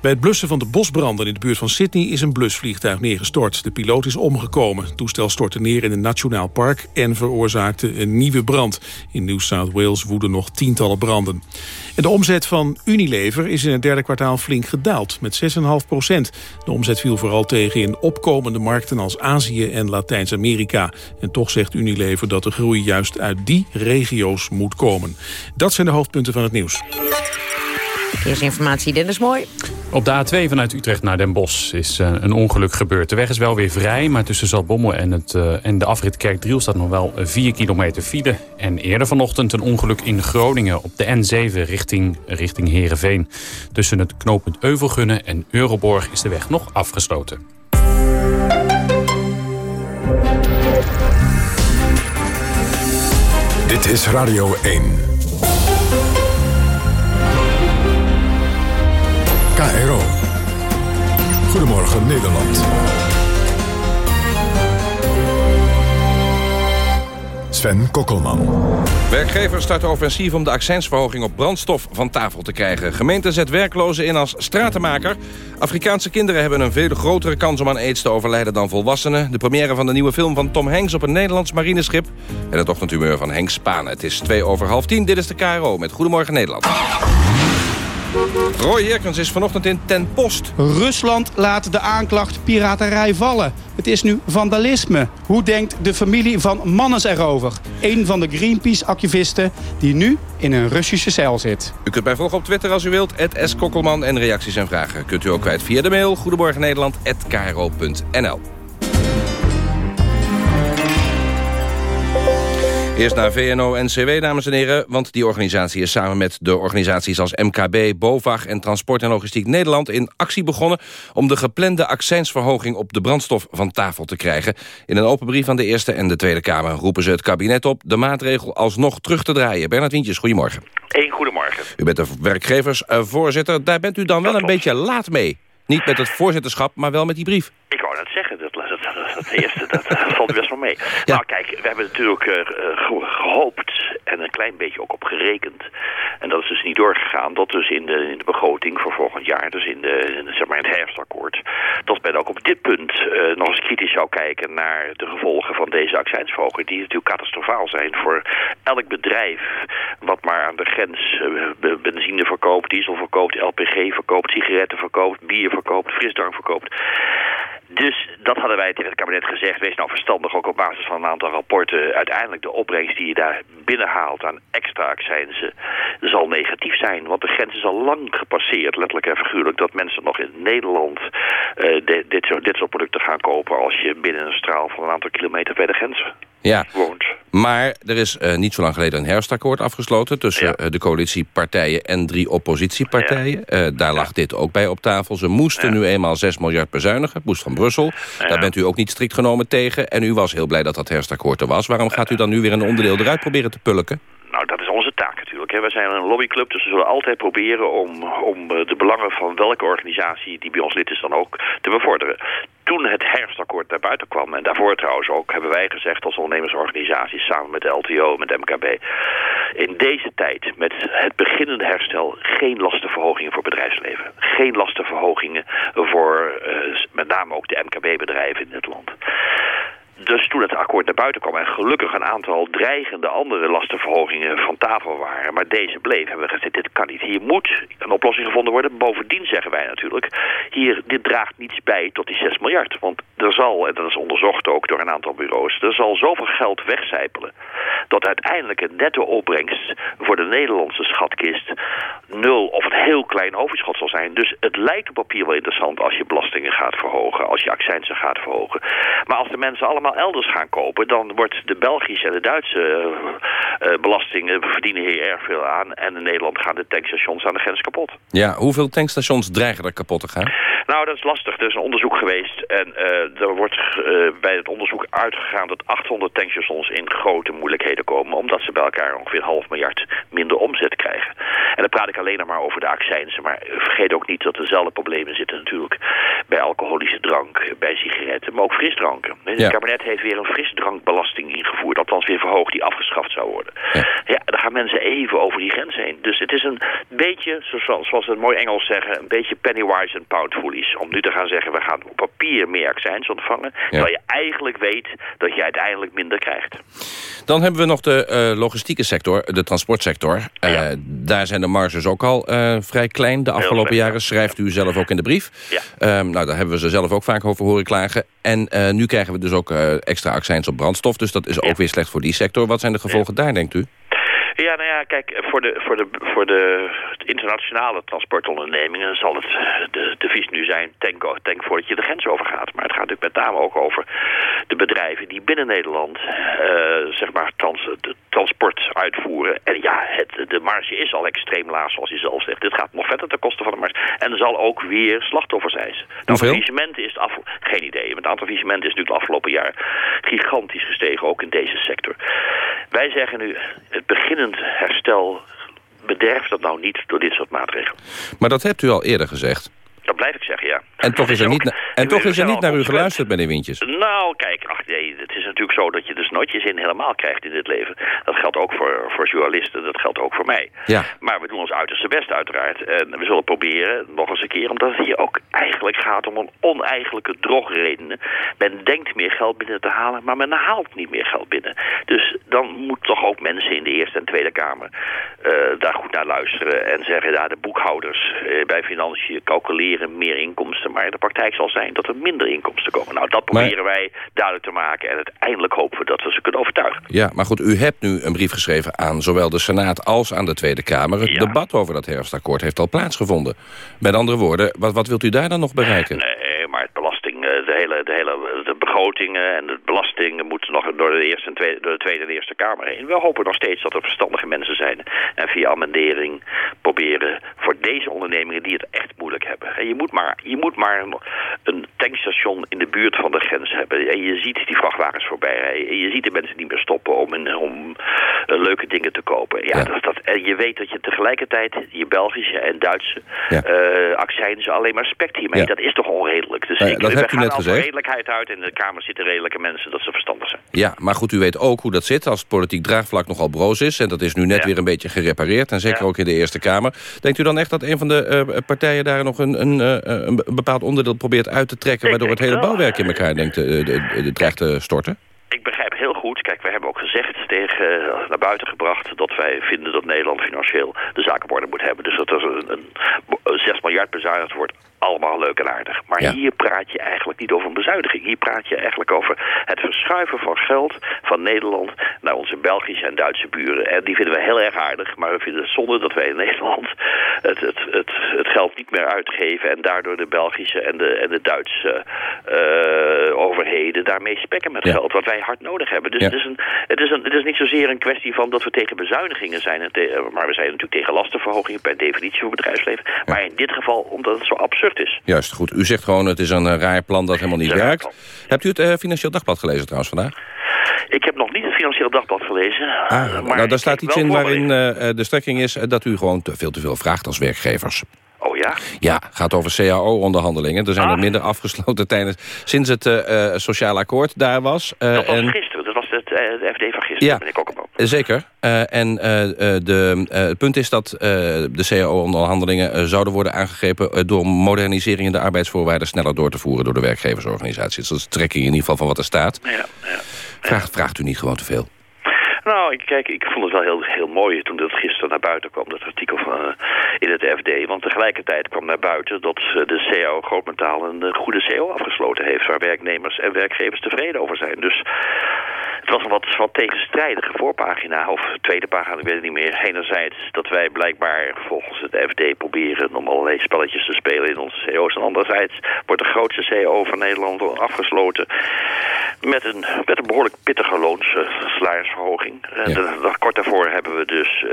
Bij het blussen van de bosbranden in de buurt van Sydney is een blusvliegtuig neergestort. De piloot is omgekomen. Het toestel stortte neer in een nationaal park en veroorzaakte een nieuwe brand. In New South Wales woeden nog tientallen branden. En de omzet van Unilever is in het derde kwartaal flink gedaald, met 6,5 procent. De omzet viel vooral tegen in opkomende markten als Azië en Latijns-Amerika. En toch zegt Unilever dat de groei juist uit die regio's moet komen. Dat zijn de hoofdpunten van het nieuws. Verkeersinformatie, Dennis Mooi. Op de A2 vanuit Utrecht naar Den Bosch is uh, een ongeluk gebeurd. De weg is wel weer vrij, maar tussen Zaltbommel en, het, uh, en de afrit Kerkdriel... staat nog wel 4 kilometer file. En eerder vanochtend een ongeluk in Groningen op de N7 richting, richting Heerenveen. Tussen het knooppunt Euvelgunnen en Euroborg is de weg nog afgesloten. Dit is Radio 1. KRO. Goedemorgen Nederland. Sven Kokkelman. Werkgevers starten offensief om de accijnsverhoging op brandstof van tafel te krijgen. Gemeente zet werklozen in als stratenmaker. Afrikaanse kinderen hebben een veel grotere kans om aan aids te overlijden dan volwassenen. De première van de nieuwe film van Tom Hanks op een Nederlands marineschip. En het ochtendhumeur van Henk Spaan. Het is twee over half tien. Dit is de KRO met Goedemorgen Nederland. Roy Herkens is vanochtend in Ten Post. Rusland laat de aanklacht piraterij vallen. Het is nu vandalisme. Hoe denkt de familie van Mannes erover? Een van de Greenpeace-activisten die nu in een Russische cel zit. U kunt mij volgen op Twitter als u wilt, @skokkelman en reacties en vragen kunt u ook kwijt via de mail Goedemorgen Eerst naar VNO-NCW, dames en heren, want die organisatie is samen met de organisaties als MKB, BOVAG en Transport en Logistiek Nederland in actie begonnen om de geplande accijnsverhoging op de brandstof van tafel te krijgen. In een open brief aan de Eerste en de Tweede Kamer roepen ze het kabinet op de maatregel alsnog terug te draaien. Bernard Wientjes, goedemorgen. Eén goedemorgen. U bent de werkgeversvoorzitter. Daar bent u dan wel een beetje laat mee. Niet met het voorzitterschap, maar wel met die brief. Net zeggen, dat, dat, dat, dat eerste, dat valt best wel mee. Nou kijk, we hebben natuurlijk uh, gehoopt en een klein beetje ook op gerekend. En dat is dus niet doorgegaan. Dat dus in de, in de begroting voor volgend jaar, dus in, de, in, zeg maar in het herfstakkoord... dat men ook op dit punt uh, nog eens kritisch zou kijken naar de gevolgen van deze accijnsverhoging... die natuurlijk catastrofaal zijn voor elk bedrijf wat maar aan de grens uh, benzine verkoopt, diesel verkoopt, LPG verkoopt, sigaretten verkoopt, bier verkoopt, frisdrank verkoopt. Dus dat hadden wij tegen het kabinet gezegd. Wees nou verstandig, ook op basis van een aantal rapporten. Uiteindelijk de opbrengst die je daar binnenhaalt aan extra accijnsen... zal negatief zijn. Want de grens is al lang gepasseerd, letterlijk en figuurlijk... dat mensen nog in Nederland uh, de, dit, soort, dit soort producten gaan kopen... als je binnen een straal van een aantal kilometer bij de grens ja. woont. Maar er is uh, niet zo lang geleden een herfstakkoord afgesloten... tussen Ja. uh, de coalitiepartijen en drie oppositiepartijen. Uh, daar lag dit ook bij op tafel. Ze moesten nu eenmaal 6 miljard bezuinigen. Het moest van Brussel. Daar bent u ook niet strikt genomen tegen. En u was heel blij dat dat herfstakkoord er was. Waarom gaat u dan nu weer een onderdeel eruit proberen te pulken? Nou, dat is onze taak natuurlijk. Hè. Wij zijn een lobbyclub, dus we zullen altijd proberen om, om eh, de belangen van welke organisatie die bij ons lid is dan ook te bevorderen. Toen het herfstakkoord naar buiten kwam, en daarvoor trouwens ook, hebben wij gezegd als ondernemersorganisatie samen met de LTO, met MKB, in deze tijd met het beginnende herstel geen lastenverhogingen voor bedrijfsleven. Geen lastenverhogingen voor uh, met name ook de MKB-bedrijven in het land. Dus toen het akkoord naar buiten kwam en gelukkig een aantal dreigende andere lastenverhogingen van tafel waren, maar deze bleef, hebben we gezegd, dit kan niet. Hier moet een oplossing gevonden worden. Bovendien zeggen wij natuurlijk, hier, dit draagt niets bij tot die 6 miljard. Want er zal, en dat is onderzocht ook door een aantal bureaus, er zal zoveel geld wegcijpelen, dat uiteindelijk een netto opbrengst voor de Nederlandse schatkist nul of een heel klein overschot zal zijn. Dus het lijkt op papier wel interessant als je belastingen gaat verhogen, als je accijnsen gaat verhogen. Maar als de mensen allemaal elders gaan kopen, dan wordt de Belgische en de Duitse uh, belastingen verdienen hier erg veel aan. En in Nederland gaan de tankstations aan de grens kapot. Ja, hoeveel tankstations dreigen er kapot te gaan? Nou, dat is lastig. Er is een onderzoek geweest en uh, er wordt uh, bij het onderzoek uitgegaan dat 800 tankstations in grote moeilijkheden komen, omdat ze bij elkaar ongeveer een half miljard minder omzet krijgen. En dan praat ik alleen nog maar over de accijnsen, maar vergeet ook niet dat dezelfde problemen zitten natuurlijk bij alcoholische drank, bij sigaretten, maar ook frisdranken. Het kabinet heeft weer een frisdrankbelasting ingevoerd, althans weer verhoogd, die afgeschaft zou worden. Ja. ja, dan gaan mensen even over die grens heen. Dus het is een beetje, zoals, zoals het mooi Engels zeggen, een beetje pennywise en pound Om nu te gaan zeggen, we gaan op papier meer accijns ontvangen, terwijl je eigenlijk weet dat je uiteindelijk minder krijgt. Dan hebben we nog de uh, logistieke sector, de transportsector. Uh, daar zijn de marges ook al uh, vrij klein de afgelopen jaren, schrijft u zelf ook in de brief. Ja. Um, nou, daar hebben we ze zelf ook vaak over horen klagen. En nu krijgen we dus ook extra accijns op brandstof, dus dat is ook weer slecht voor die sector. Wat zijn de gevolgen daar, denkt u? Ja, nou ja, kijk, voor de, voor de, voor de internationale transportondernemingen zal het de devies nu zijn, tank, tank voordat je de grens overgaat. Maar het gaat natuurlijk met name ook over de bedrijven die binnen Nederland, uh, zeg maar, trans, transport uitvoeren. En ja, het, de marge is al extreem laag, zoals je zelf zegt. Dit gaat nog verder ten koste van de marge. En er zal ook weer slachtoffer zijn. Het aantal faillissementen is af, geen idee. Het aantal faillissementen is nu het afgelopen jaar gigantisch gestegen, ook in deze sector. Wij zeggen nu, het beginnend herstel bederft dat nou niet door dit soort maatregelen. Maar dat hebt u al eerder gezegd. Dat blijf ik zeggen, ja. En toch is er niet, en toch is er niet naar u geluisterd, meneer Wintjes? Nou, kijk, ach nee, het is natuurlijk zo dat je dus nooit je zin helemaal krijgt in dit leven. Dat geldt ook voor, voor journalisten, dat geldt ook voor mij. Ja. Maar we doen ons uiterste best uiteraard. En we zullen proberen, nog eens een keer, omdat het hier ook eigenlijk gaat om een oneigenlijke drogredenen. Men denkt meer geld binnen te halen, maar men haalt niet meer geld binnen. Dus dan moet toch ook mensen in de Eerste en Tweede Kamer uh, daar goed naar luisteren. En zeggen, ja, de boekhouders uh, bij financiën calculeren meer inkomsten. Maar de praktijk zal zijn dat er minder inkomsten komen. Nou, dat proberen wij duidelijk te maken. En uiteindelijk hopen we dat we ze kunnen overtuigen. Ja, maar goed, u hebt nu een brief geschreven aan zowel de Senaat als aan de Tweede Kamer. Het debat over dat herfstakkoord heeft al plaatsgevonden. Met andere woorden, wat, wat wilt u daar dan nog bereiken? Nee, maar het belasting, eh, de hele, de hele begrotingen en de belastingen moeten nog door de, eerste en tweede, door de Tweede en Eerste Kamer heen. We hopen nog steeds dat er verstandige mensen zijn. En via amendering proberen voor deze ondernemingen die het echt moeilijk hebben. En je moet maar, je moet maar een, een tankstation in de buurt van de grens hebben. En je ziet die vrachtwagens voorbij rijden. En je ziet de mensen niet meer stoppen om, in, om uh, leuke dingen te kopen. Ja, Dat, dat, en je weet dat je tegelijkertijd je Belgische en Duitse ja. uh, accijns alleen maar spekt hiermee. Dat is toch onredelijk. Dus ik, dat u net gezegd. redelijkheid uit. In de Kamer zitten redelijke mensen dat ze verstandig zijn. Ja, maar goed, u weet ook hoe dat zit als het politiek draagvlak nogal broos is. En dat is nu net weer een beetje gerepareerd. En zeker ook in de Eerste Kamer. Denkt u dan echt dat een van de uh, partijen daar nog een, een, een, bepaald onderdeel probeert uit te trekken... waardoor het hele bouwwerk in elkaar denkt, de, de, de, dreigt te storten? Ik begrijp heel goed. Kijk, we hebben ook gezegd tegen, uh, naar buiten gebracht... dat wij vinden dat Nederland financieel de zaken op orde moet hebben. Dus dat er een, een, een 6 miljard bezuinigd wordt allemaal leuk en aardig. Maar ja. hier praat je eigenlijk niet over een bezuiniging. Hier praat je eigenlijk over het verschuiven van geld van Nederland naar onze Belgische en Duitse buren. En die vinden we heel erg aardig, maar we vinden het zonde dat wij in Nederland het, het, het, het geld niet meer uitgeven en daardoor de Belgische en de, en de Duitse uh, overheden daarmee spekken met ja. geld, wat wij hard nodig hebben. Dus ja. het, is een, het, is een, het is niet zozeer een kwestie van dat we tegen bezuinigingen zijn, en te, maar we zijn natuurlijk tegen lastenverhogingen per definitie voor bedrijfsleven. Maar in dit geval, omdat het zo absurd is. Juist, goed. U zegt gewoon het is een uh, raar plan dat helemaal niet werkt. Hebt u het uh, Financieel Dagblad gelezen trouwens vandaag? Ik heb nog niet het Financieel Dagblad gelezen. Ah, maar nou, daar staat iets in waarin uh, de strekking is dat u gewoon te veel te veel vraagt als werkgevers. Oh ja? Ja, gaat over CAO-onderhandelingen. Er zijn ah. er minder afgesloten tijdens, sinds het uh, sociaal akkoord daar was. Uh, dat was en... gisteren, dat was het, uh, FD van gisteren. Ja, ben ik ook op. Zeker. En de, het punt is dat de CAO-onderhandelingen zouden worden aangegrepen... door modernisering in de arbeidsvoorwaarden sneller door te voeren... door de werkgeversorganisaties. Dat is de trekking in ieder geval van wat er staat. Ja, ja, ja. Vraagt, vraagt u niet gewoon te veel? Nou, ik, kijk, ik vond het wel heel, heel mooi toen dat gisteren naar buiten kwam, dat artikel van, uh, in het FD. Want tegelijkertijd kwam naar buiten dat uh, de CEO grootmetaal een uh, goede CEO afgesloten heeft... waar werknemers en werkgevers tevreden over zijn. Dus Het was een wat, wat tegenstrijdige voorpagina, of tweede pagina, ik weet het niet meer. Enerzijds dat wij blijkbaar volgens het FD proberen om allerlei spelletjes te spelen in onze CO's. En anderzijds wordt de grootste CO van Nederland afgesloten met een, met een behoorlijk pittige loonssalarisverhoging. Ja. kort daarvoor hebben we dus uh,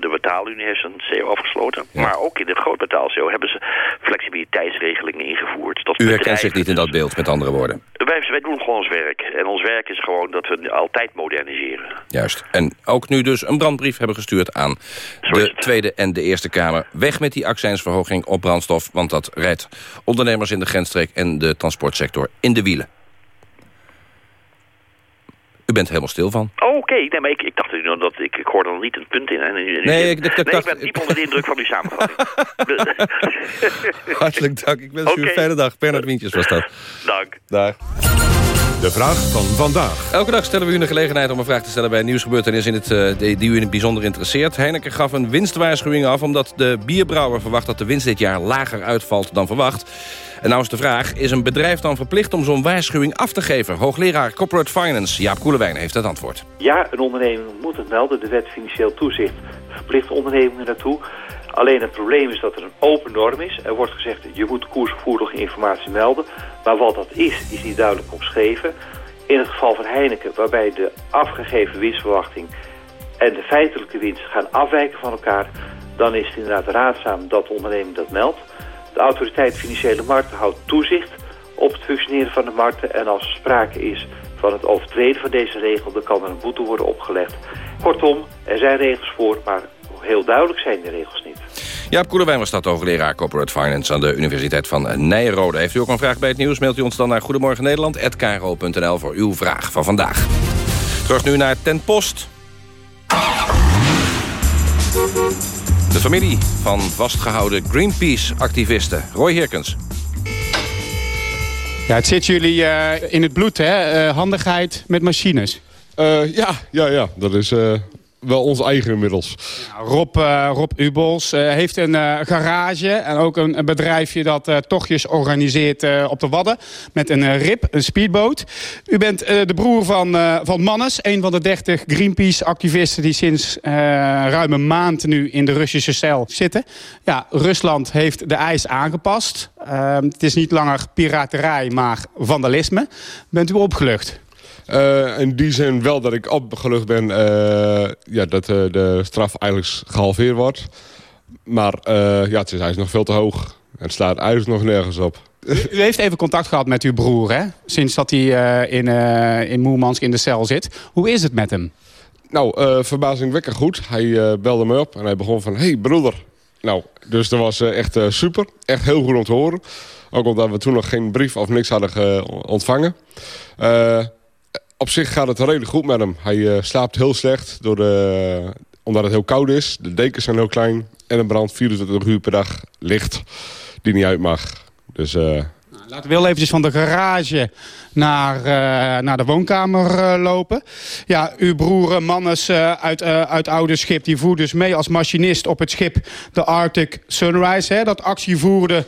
de betaalunie heeft een CO afgesloten. Maar ook in de grootbetaal-CO hebben ze flexibiliteitsregelingen ingevoerd. Dat U herkent zich niet in dat beeld, met andere woorden? Wij, wij doen gewoon ons werk. En ons werk is gewoon dat we altijd moderniseren. Juist. En ook nu dus een brandbrief hebben gestuurd aan de Tweede en de Eerste Kamer. Weg met die accijnsverhoging op brandstof, want dat rijdt ondernemers in de grensstreek en de transportsector in de wielen. U bent helemaal stil van. Oh, oké. Nee, maar ik, ik dacht dat ik, ik hoorde nog niet een punt in. nee, ik, ik, ik, ben diep onder de indruk van uw samenvatting. Hartelijk dank. Ik wens u een fijne dag. Bernard Wientjes was dat. Dank. Dag. De vraag van vandaag. Elke dag stellen we u de gelegenheid om een vraag te stellen... bij een nieuwsgebeurtenis in het, uh, die, die u in het bijzonder interesseert. Heineken gaf een winstwaarschuwing af... omdat de bierbrouwer verwacht dat de winst dit jaar lager uitvalt dan verwacht. En nou is de vraag, is een bedrijf dan verplicht om zo'n waarschuwing af te geven? Hoogleraar Corporate Finance Jaap Koelewijn heeft het antwoord. Ja, een onderneming moet het melden. De wet financieel toezicht verplicht ondernemingen daartoe. Alleen het probleem is dat er een open norm is. Er wordt gezegd, je moet koersgevoelige informatie melden. Maar wat dat is, is niet duidelijk omschreven. In het geval van Heineken, waarbij de afgegeven winstverwachting en de feitelijke winst gaan afwijken van elkaar... dan is het inderdaad raadzaam dat de onderneming dat meldt. De autoriteit Financiële Markten houdt toezicht op het functioneren van de markten... en als er sprake is van het overtreden van deze regel... dan kan er een boete worden opgelegd. Kortom, er zijn regels voor, maar heel duidelijk zijn de regels niet. Jaap Koelewijn was dat hoogleraar Corporate Finance aan de Universiteit van Nijrode. Heeft u ook een vraag bij het nieuws, mailt u ons dan naar Goedemorgen Nederland@kro.nl voor uw vraag van vandaag. Terug nu naar Ten Post. De familie van vastgehouden Greenpeace-activisten. Roy Hirkens. Ja, het zit jullie uh, in het bloed, hè? Uh, handigheid met machines. Uh, ja, ja, ja, dat is wel ons eigen inmiddels. Ja, Rob, uh, Rob Ubels uh, heeft een uh, garage en ook een, een bedrijfje dat tochtjes organiseert op de Wadden. Met een RIP, een speedboot. U bent de broer van, van Mannes, een van de 30 Greenpeace-activisten... die sinds ruim een maand nu in de Russische cel zitten. Ja, Rusland heeft de eis aangepast. Ehm, het is niet langer piraterij, maar vandalisme. Bent u opgelucht? Uh, in die zin wel dat ik opgelucht ben uh, ja, dat uh, de straf eigenlijk gehalveerd wordt. Maar ja, het is eigenlijk nog veel te hoog. Het slaat eigenlijk nog nergens op. U, heeft even contact gehad met uw broer, hè? Sinds dat hij in, in Moermansk in de cel zit. Hoe is het met hem? Nou, verbazingwekkend goed. Hij belde me op en hij begon van... hey, broeder. Nou, dus dat was echt super. Echt heel goed om te horen. Ook omdat we toen nog geen brief of niks hadden ontvangen op zich gaat het redelijk goed met hem. Hij uh, slaapt heel slecht door de, omdat het heel koud is. De dekens zijn heel klein. En een brand 24 uur per dag licht die niet uit mag. Dus... Uh, Laten we wel eventjes van de garage naar, naar de woonkamer lopen. Ja, uw broer Mannes uit, uit Oude Schip... die voert dus mee als machinist op het schip de Arctic Sunrise. Hè, dat actie voerde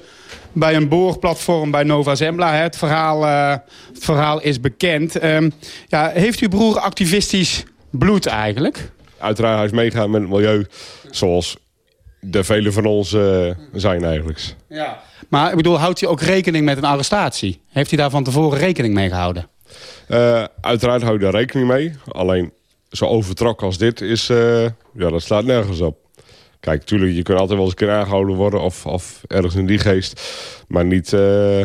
bij een boorplatform bij Nova Zembla. Het verhaal, uh, het verhaal is bekend. Um, ja, heeft uw broer activistisch bloed eigenlijk? Uiteraard, hij is meegaan met het milieu. Zoals de vele van ons uh, zijn eigenlijk. Ja. Maar ik bedoel, houdt hij ook rekening met een arrestatie? Heeft hij daar van tevoren rekening mee gehouden? Uh, uiteraard houdt hij daar rekening mee. Alleen zo overtrokken als dit is, ja, dat slaat nergens op. Kijk, tuurlijk, je kunt altijd wel eens een keer aangehouden worden... of, of ergens in die geest. Maar niet, uh,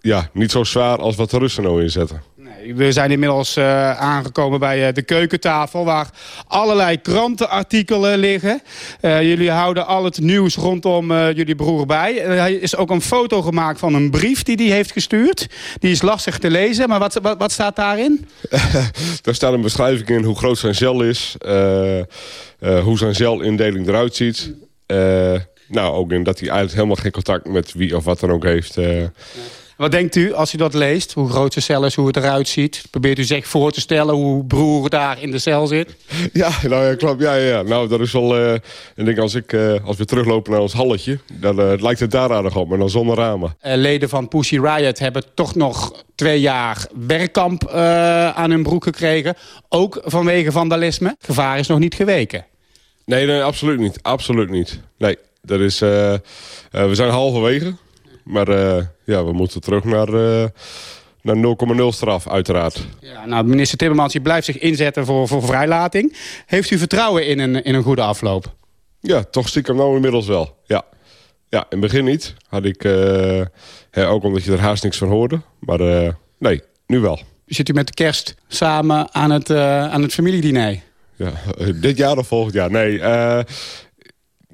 ja, niet zo zwaar als wat de Russen nou inzetten. Nee, we zijn inmiddels uh, aangekomen bij uh, de keukentafel... waar allerlei krantenartikelen liggen. jullie houden al het nieuws rondom jullie broer bij. er is ook een foto gemaakt van een brief die hij heeft gestuurd. Die is lastig te lezen, maar wat, wat, wat staat daarin? Daar staat een beschrijving in hoe groot zijn cel is... Hoe zijn celindeling eruit ziet. Nou, ook in dat hij eigenlijk helemaal geen contact met wie of wat dan ook heeft. Wat denkt u als u dat leest? Hoe groot zijn cel is, hoe het eruit ziet? Probeert u zich voor te stellen hoe broer daar in de cel zit? Ja, nou ja, klopt. Ja, ja, ja. Nou, dat is wel... Uh, ik denk als, ik, uh, als we teruglopen naar ons halletje... dan uh, lijkt het daar aardig op, maar dan zonder ramen. leden van Pussy Riot hebben toch nog twee jaar werkkamp aan hun broek gekregen. Ook vanwege vandalisme. Het gevaar is nog niet geweken. Nee, nee, absoluut niet. Absoluut niet. Nee, dat is... we zijn halverwege. Maar uh, ja, we moeten terug naar, uh, naar 0,0 straf, uiteraard. Ja, nou, minister Timmermans blijft zich inzetten voor, voor vrijlating. Heeft u vertrouwen in een, in een goede afloop? Ja, toch stiekem nou inmiddels wel. Ja, ja in het begin niet. Had ik, uh, hè, ook omdat je er haast niks van hoorde. Maar nee, nu wel. Zit u met de kerst samen aan het, aan het familiediner? Ja, dit jaar of volgend jaar? Nee,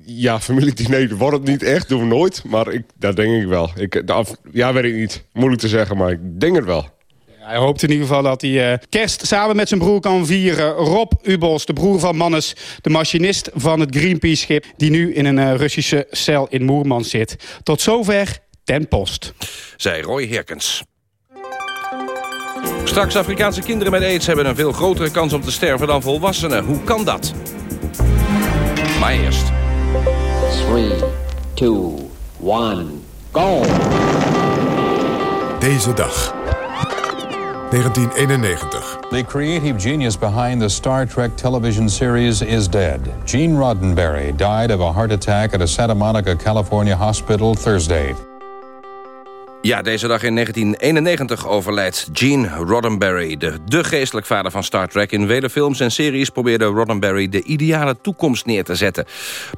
ja, familiediner wordt het niet echt, doen we nooit. Maar ik, dat denk ik wel. Ik, af, ja, weet ik niet. Moeilijk te zeggen, maar ik denk het wel. Hij hoopt in ieder geval dat hij uh, kerst samen met zijn broer kan vieren. Rob Ubos, de broer van Mannes, de machinist van het Greenpeace-schip... die nu in een uh, Russische cel in Moerman zit. Tot zover ten post. Zij Roy Herkens. Straks Afrikaanse kinderen met aids hebben een veel grotere kans om te sterven dan volwassenen. Hoe kan dat? Maar eerst... 3, 2, 1, go! Deze dag. 1991. The creative genius behind the Star Trek television series is dead. Gene Roddenberry died of a heart attack at a Santa Monica, California hospital Thursday. Ja, deze dag in 1991 overlijdt Gene Roddenberry... de, de geestelijk vader van Star Trek. In vele films en series probeerde Roddenberry de ideale toekomst neer te zetten.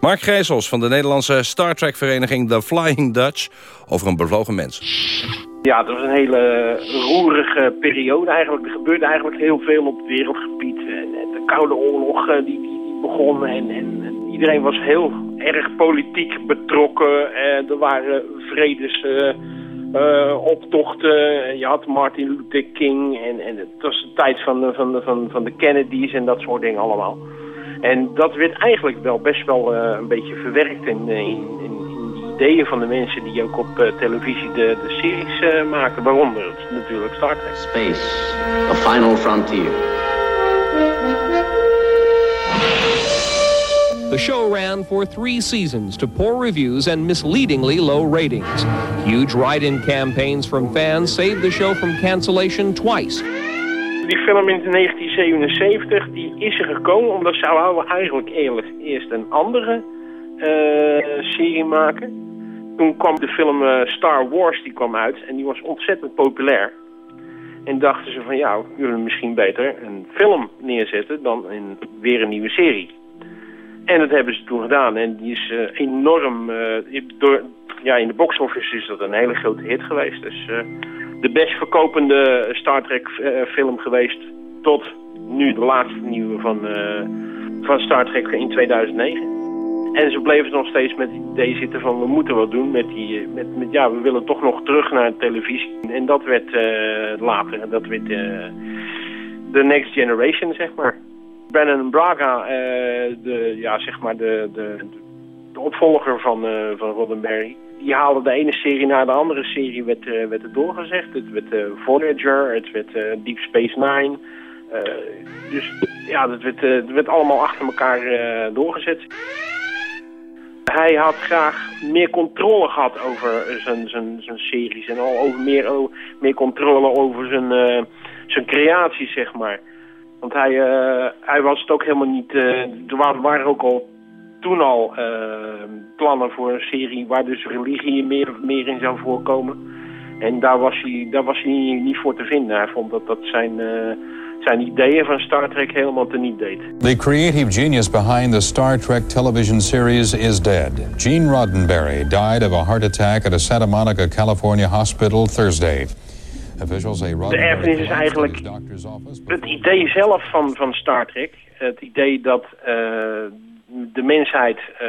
Mark Gijsels van de Nederlandse Star Trek-vereniging The Flying Dutch... over een bevlogen mens. Ja, dat was een hele roerige periode eigenlijk. Er gebeurde eigenlijk heel veel op het wereldgebied. De Koude Oorlog eh, die, die, begon en, en, iedereen was heel erg politiek betrokken. En er waren vredes... Uh, optochten. Je had Martin Luther King en, en het was de tijd van de, van, de, van, van de Kennedys en dat soort dingen allemaal. En dat werd eigenlijk wel best wel uh, een beetje verwerkt in, in, in, in, de ideeën van de mensen die ook op televisie de, de series maken. Waaronder natuurlijk Star Trek. Space, the final frontier. The show ran for three seasons to poor reviews and misleadingly low ratings. Huge write-in campaigns from fans saved the show from cancellation twice. Die film in 1977 die is er gekomen omdat ze eigenlijk eerlijk eerst een andere uh, serie maken. Toen kwam de film uh, Star Wars die kwam uit en die was ontzettend populair. En dachten ze van ja, we willen misschien beter een film neerzetten dan in weer een nieuwe serie. En dat hebben ze toen gedaan. En die is uh, enorm... Door, ja, in de box office is dat een hele grote hit geweest. Dus uh, de best verkopende Star Trek film geweest tot nu de laatste nieuwe van, van Star Trek in 2009. En ze bleven nog steeds met het idee zitten van we moeten wat doen met die, met, met ja, we willen toch nog terug naar de televisie. En dat werd later, dat werd de Next Generation, zeg maar. Brandon Braga, uh, de, ja, zeg maar de, de, de opvolger van, uh, van Roddenberry, die haalde de ene serie naar de andere serie werd, uh, werd er doorgezegd. Het werd Voyager, het werd Deep Space Nine. dus ja, dat werd, het werd allemaal achter elkaar doorgezet. Hij had graag meer controle gehad over zijn, zijn, zijn series en al over meer, meer controle over zijn, zijn creaties, zeg maar. Want hij, uh, hij was het ook helemaal niet... Uh, er waren ook al toen al uh, plannen voor een serie waar dus religie meer, meer in zou voorkomen. En daar was hij, daar was hij niet, niet voor te vinden. Hij vond dat dat zijn, zijn ideeën van Star Trek helemaal te niet deed. The creative genius behind the Star Trek television series is dead. Gene Roddenberry died of a heart attack at a Santa Monica, California hospital Thursday. De erfenis is eigenlijk het idee zelf van, van Star Trek. Het idee dat uh, de mensheid uh,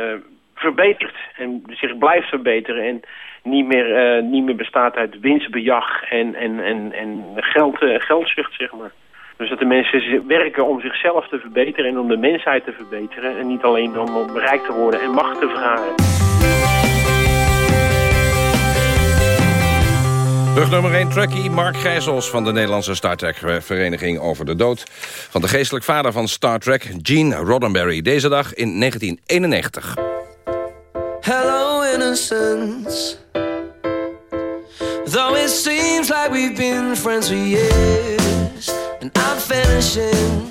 verbetert en zich blijft verbeteren en niet meer, uh, niet meer bestaat uit winstbejag en, en, en, en geld, geldzucht, zeg maar. Dus dat de mensen werken om zichzelf te verbeteren en om de mensheid te verbeteren. En niet alleen om, om rijk te worden en macht te vergaren. Brug nummer 1, Trucky Mark Gijsels van de Nederlandse Star Trek-vereniging over de dood van de geestelijk vader van Star Trek, Gene Roddenberry. Deze dag in 1991. Hello, innocence. Though it seems like we've been friends for years, and I'm finishing.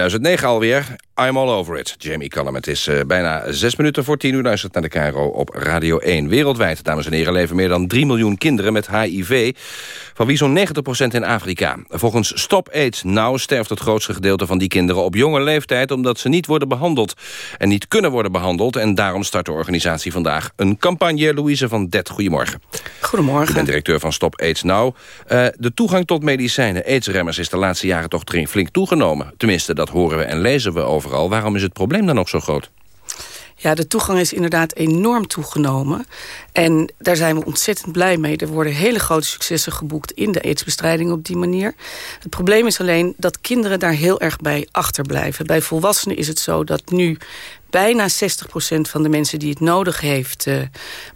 2009 alweer, I'm All Over It. Jamie Cullum, het is eh, bijna zes minuten voor tien uur. Luistert naar de Cairo op Radio 1. Wereldwijd, dames en heren, leven meer dan 3 miljoen kinderen met HIV... van wie zo'n 90% in Afrika. Volgens Stop AIDS Now sterft het grootste gedeelte van die kinderen... op jonge leeftijd omdat ze niet worden behandeld... en niet kunnen worden behandeld. En daarom start de organisatie vandaag een campagne. Louise van Det, goedemorgen. Goedemorgen. U bent directeur van Stop AIDS Now. Eh, de toegang tot medicijnen, aidsremmers, is de laatste jaren toch flink toegenomen. Tenminste, dat horen we en lezen we overal. Waarom is het probleem dan nog zo groot? Ja, de toegang is inderdaad enorm toegenomen. En daar zijn we ontzettend blij mee. Er worden hele grote successen geboekt in de aidsbestrijding op die manier. Het probleem is alleen dat kinderen daar heel erg bij achterblijven. Bij volwassenen is het zo dat nu bijna 60% van de mensen die het nodig heeft... Uh,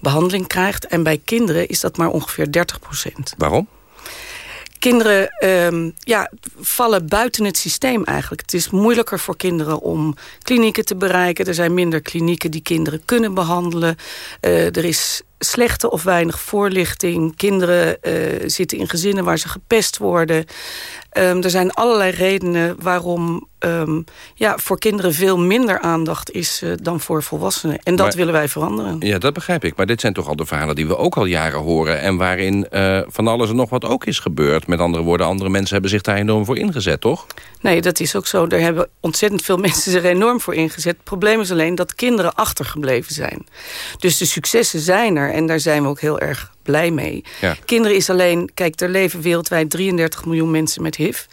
behandeling krijgt. En bij kinderen is dat maar ongeveer 30%. Waarom? Kinderen uh, ja, vallen buiten het systeem eigenlijk. Het is moeilijker voor kinderen om klinieken te bereiken. Er zijn minder klinieken die kinderen kunnen behandelen. Uh, er is slechte of weinig voorlichting. Kinderen uh, zitten in gezinnen waar ze gepest worden. Um, er zijn allerlei redenen waarom ehm, ja, voor kinderen veel minder aandacht is eh, dan voor volwassenen. En dat Maar- willen wij veranderen. Ja, dat begrijp ik. Maar dit zijn toch al de verhalen die we ook al jaren horen... en waarin eh, van alles en nog wat ook is gebeurd. Met andere woorden, andere mensen hebben zich daar enorm voor ingezet, toch? Nee, dat is ook zo. Daar hebben ontzettend veel mensen zich enorm voor ingezet. Het probleem is alleen dat kinderen achtergebleven zijn. Dus de successen zijn er en daar zijn we ook heel erg blij mee. Ja. Kinderen is alleen... Kijk, er leven wereldwijd 33 miljoen mensen met HIV.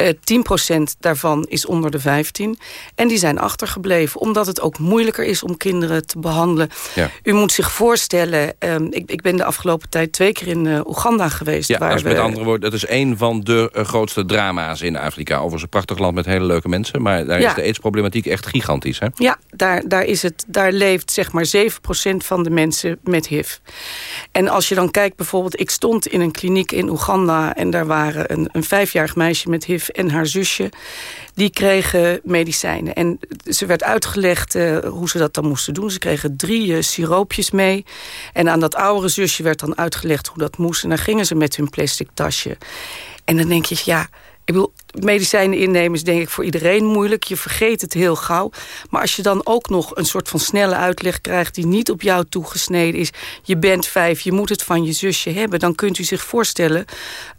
Eh 10% daarvan is onder de 15. En die zijn achtergebleven. Omdat het ook moeilijker is om kinderen te behandelen. Ja. U moet zich voorstellen... ehm, ik, ik ben de afgelopen tijd twee keer in eh, Oeganda geweest. Ja, waar dat is met andere woorden, dat is een van de eh, grootste drama's in Afrika. Overigens een prachtig land met hele leuke mensen... maar daar Ja. is de aidsproblematiek echt gigantisch, hè? Ja, daar, daar, is het, daar leeft zeg maar 7% van de mensen met HIV. En als je dan kijkt bijvoorbeeld... ik stond in een kliniek in Oeganda... en daar waren een, een vijfjarig meisje met HIV en haar zusje... die kregen medicijnen. En ze werd uitgelegd eh, hoe ze dat dan moesten doen. Ze kregen drie eh, siroopjes mee. En aan dat oudere zusje werd dan uitgelegd hoe dat moest. En dan gingen ze met hun plastic tasje. En dan denk je, ja... Ik bedoel, medicijnen innemen is denk ik voor iedereen moeilijk. Je vergeet het heel gauw. Maar als je dan ook nog een soort van snelle uitleg krijgt... die niet op jou toegesneden is. Je bent vijf, je moet het van je zusje hebben. Dan kunt u zich voorstellen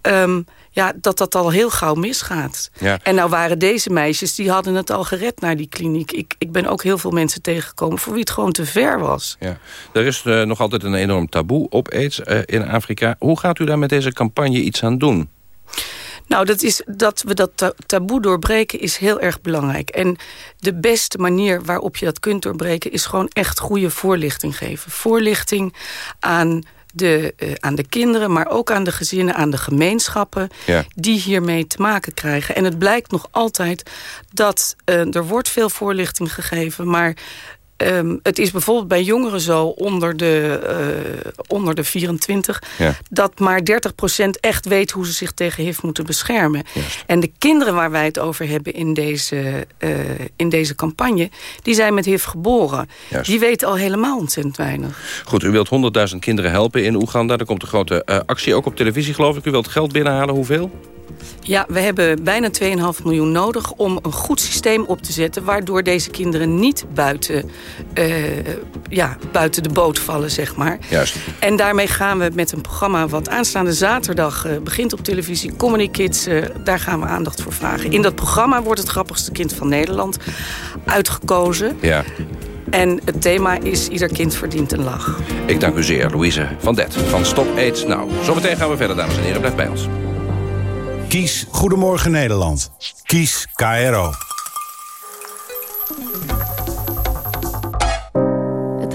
ehm, ja, dat dat al heel gauw misgaat. Ja. En nou waren deze meisjes, die hadden het al gered naar die kliniek. Ik, ik ben ook heel veel mensen tegengekomen voor wie het gewoon te ver was. Ja. Er is eh, nog altijd een enorm taboe op aids eh, in Afrika. Hoe gaat u daar met deze campagne iets aan doen? Nou, dat, is, dat we dat ta- taboe doorbreken is heel erg belangrijk. En de beste manier waarop je dat kunt doorbreken... is gewoon echt goede voorlichting geven. Voorlichting aan de, eh, aan de kinderen, maar ook aan de gezinnen, aan de gemeenschappen... Ja. die hiermee te maken krijgen. En het blijkt nog altijd dat eh, er wordt veel voorlichting gegeven... maar ehm, het is bijvoorbeeld bij jongeren zo onder de, eh, onder de 24... Ja. dat maar 30% echt weet hoe ze zich tegen HIV moeten beschermen. En de kinderen waar wij het over hebben in deze, eh, in deze campagne... die zijn met HIV geboren. Die weten al helemaal ontzettend weinig. Goed, u wilt 100.000 kinderen helpen in Oeganda. Er komt een grote eh, actie ook op televisie, geloof ik. U wilt geld binnenhalen. Hoeveel? Ja, we hebben bijna 2,5 miljoen nodig om een goed systeem op te zetten... waardoor deze kinderen niet buiten, eh, ja, buiten de boot vallen, zeg maar. Juist. En daarmee gaan we met een programma wat aanstaande zaterdag eh, begint op televisie. Comedy Kids, eh, daar gaan we aandacht voor vragen. In dat programma wordt het grappigste kind van Nederland uitgekozen. Ja. En het thema is ieder kind verdient een lach. Ik dank u zeer, Louise van Det van Stop AIDS Nou. Zometeen gaan we verder, dames en heren. Blijf bij ons. Kies Goedemorgen Nederland. Kies KRO.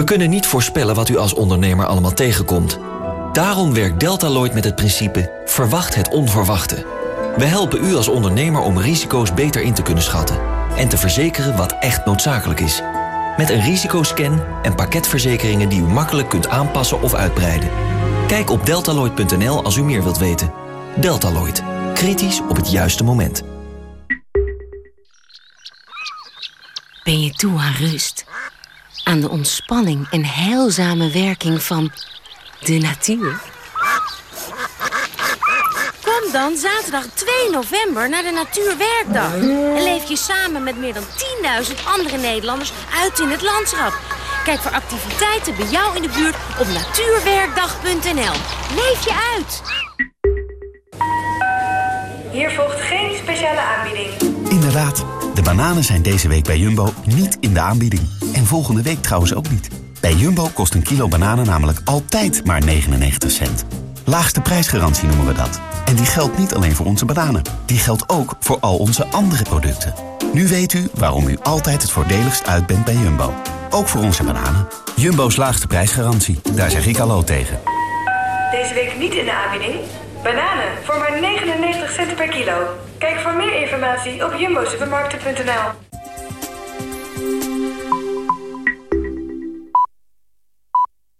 We kunnen niet voorspellen wat u als ondernemer allemaal tegenkomt. Daarom werkt Deltaloid met het principe verwacht het onverwachte. We helpen u als ondernemer om risico's beter in te kunnen schatten... en te verzekeren wat echt noodzakelijk is. Met een risicoscan en pakketverzekeringen die u makkelijk kunt aanpassen of uitbreiden. Kijk op deltaloid.nl als u meer wilt weten. Deltaloid. Kritisch op het juiste moment. Ben je toe aan rust? Aan de ontspanning en heilzame werking van de natuur? Kom dan zaterdag 2 november naar de Natuurwerkdag. En leef je samen met meer dan 10.000 andere Nederlanders uit in het landschap. Kijk voor activiteiten bij jou in de buurt op natuurwerkdag.nl. Leef je uit! Hier volgt geen speciale aanbieding. Inderdaad, de bananen zijn deze week bij Jumbo niet in de aanbieding. En volgende week trouwens ook niet. Bij Jumbo kost een kilo bananen namelijk altijd maar 99 cent. Laagste prijsgarantie noemen we dat. En die geldt niet alleen voor onze bananen. Die geldt ook voor al onze andere producten. Nu weet u waarom u altijd het voordeligst uit bent bij Jumbo. Ook voor onze bananen. Jumbo's laagste prijsgarantie. Daar zeg ik hallo tegen. Deze week niet in de aanbieding. Bananen voor maar 99 cent per kilo. Kijk voor meer informatie op jumbosupermarkten.nl.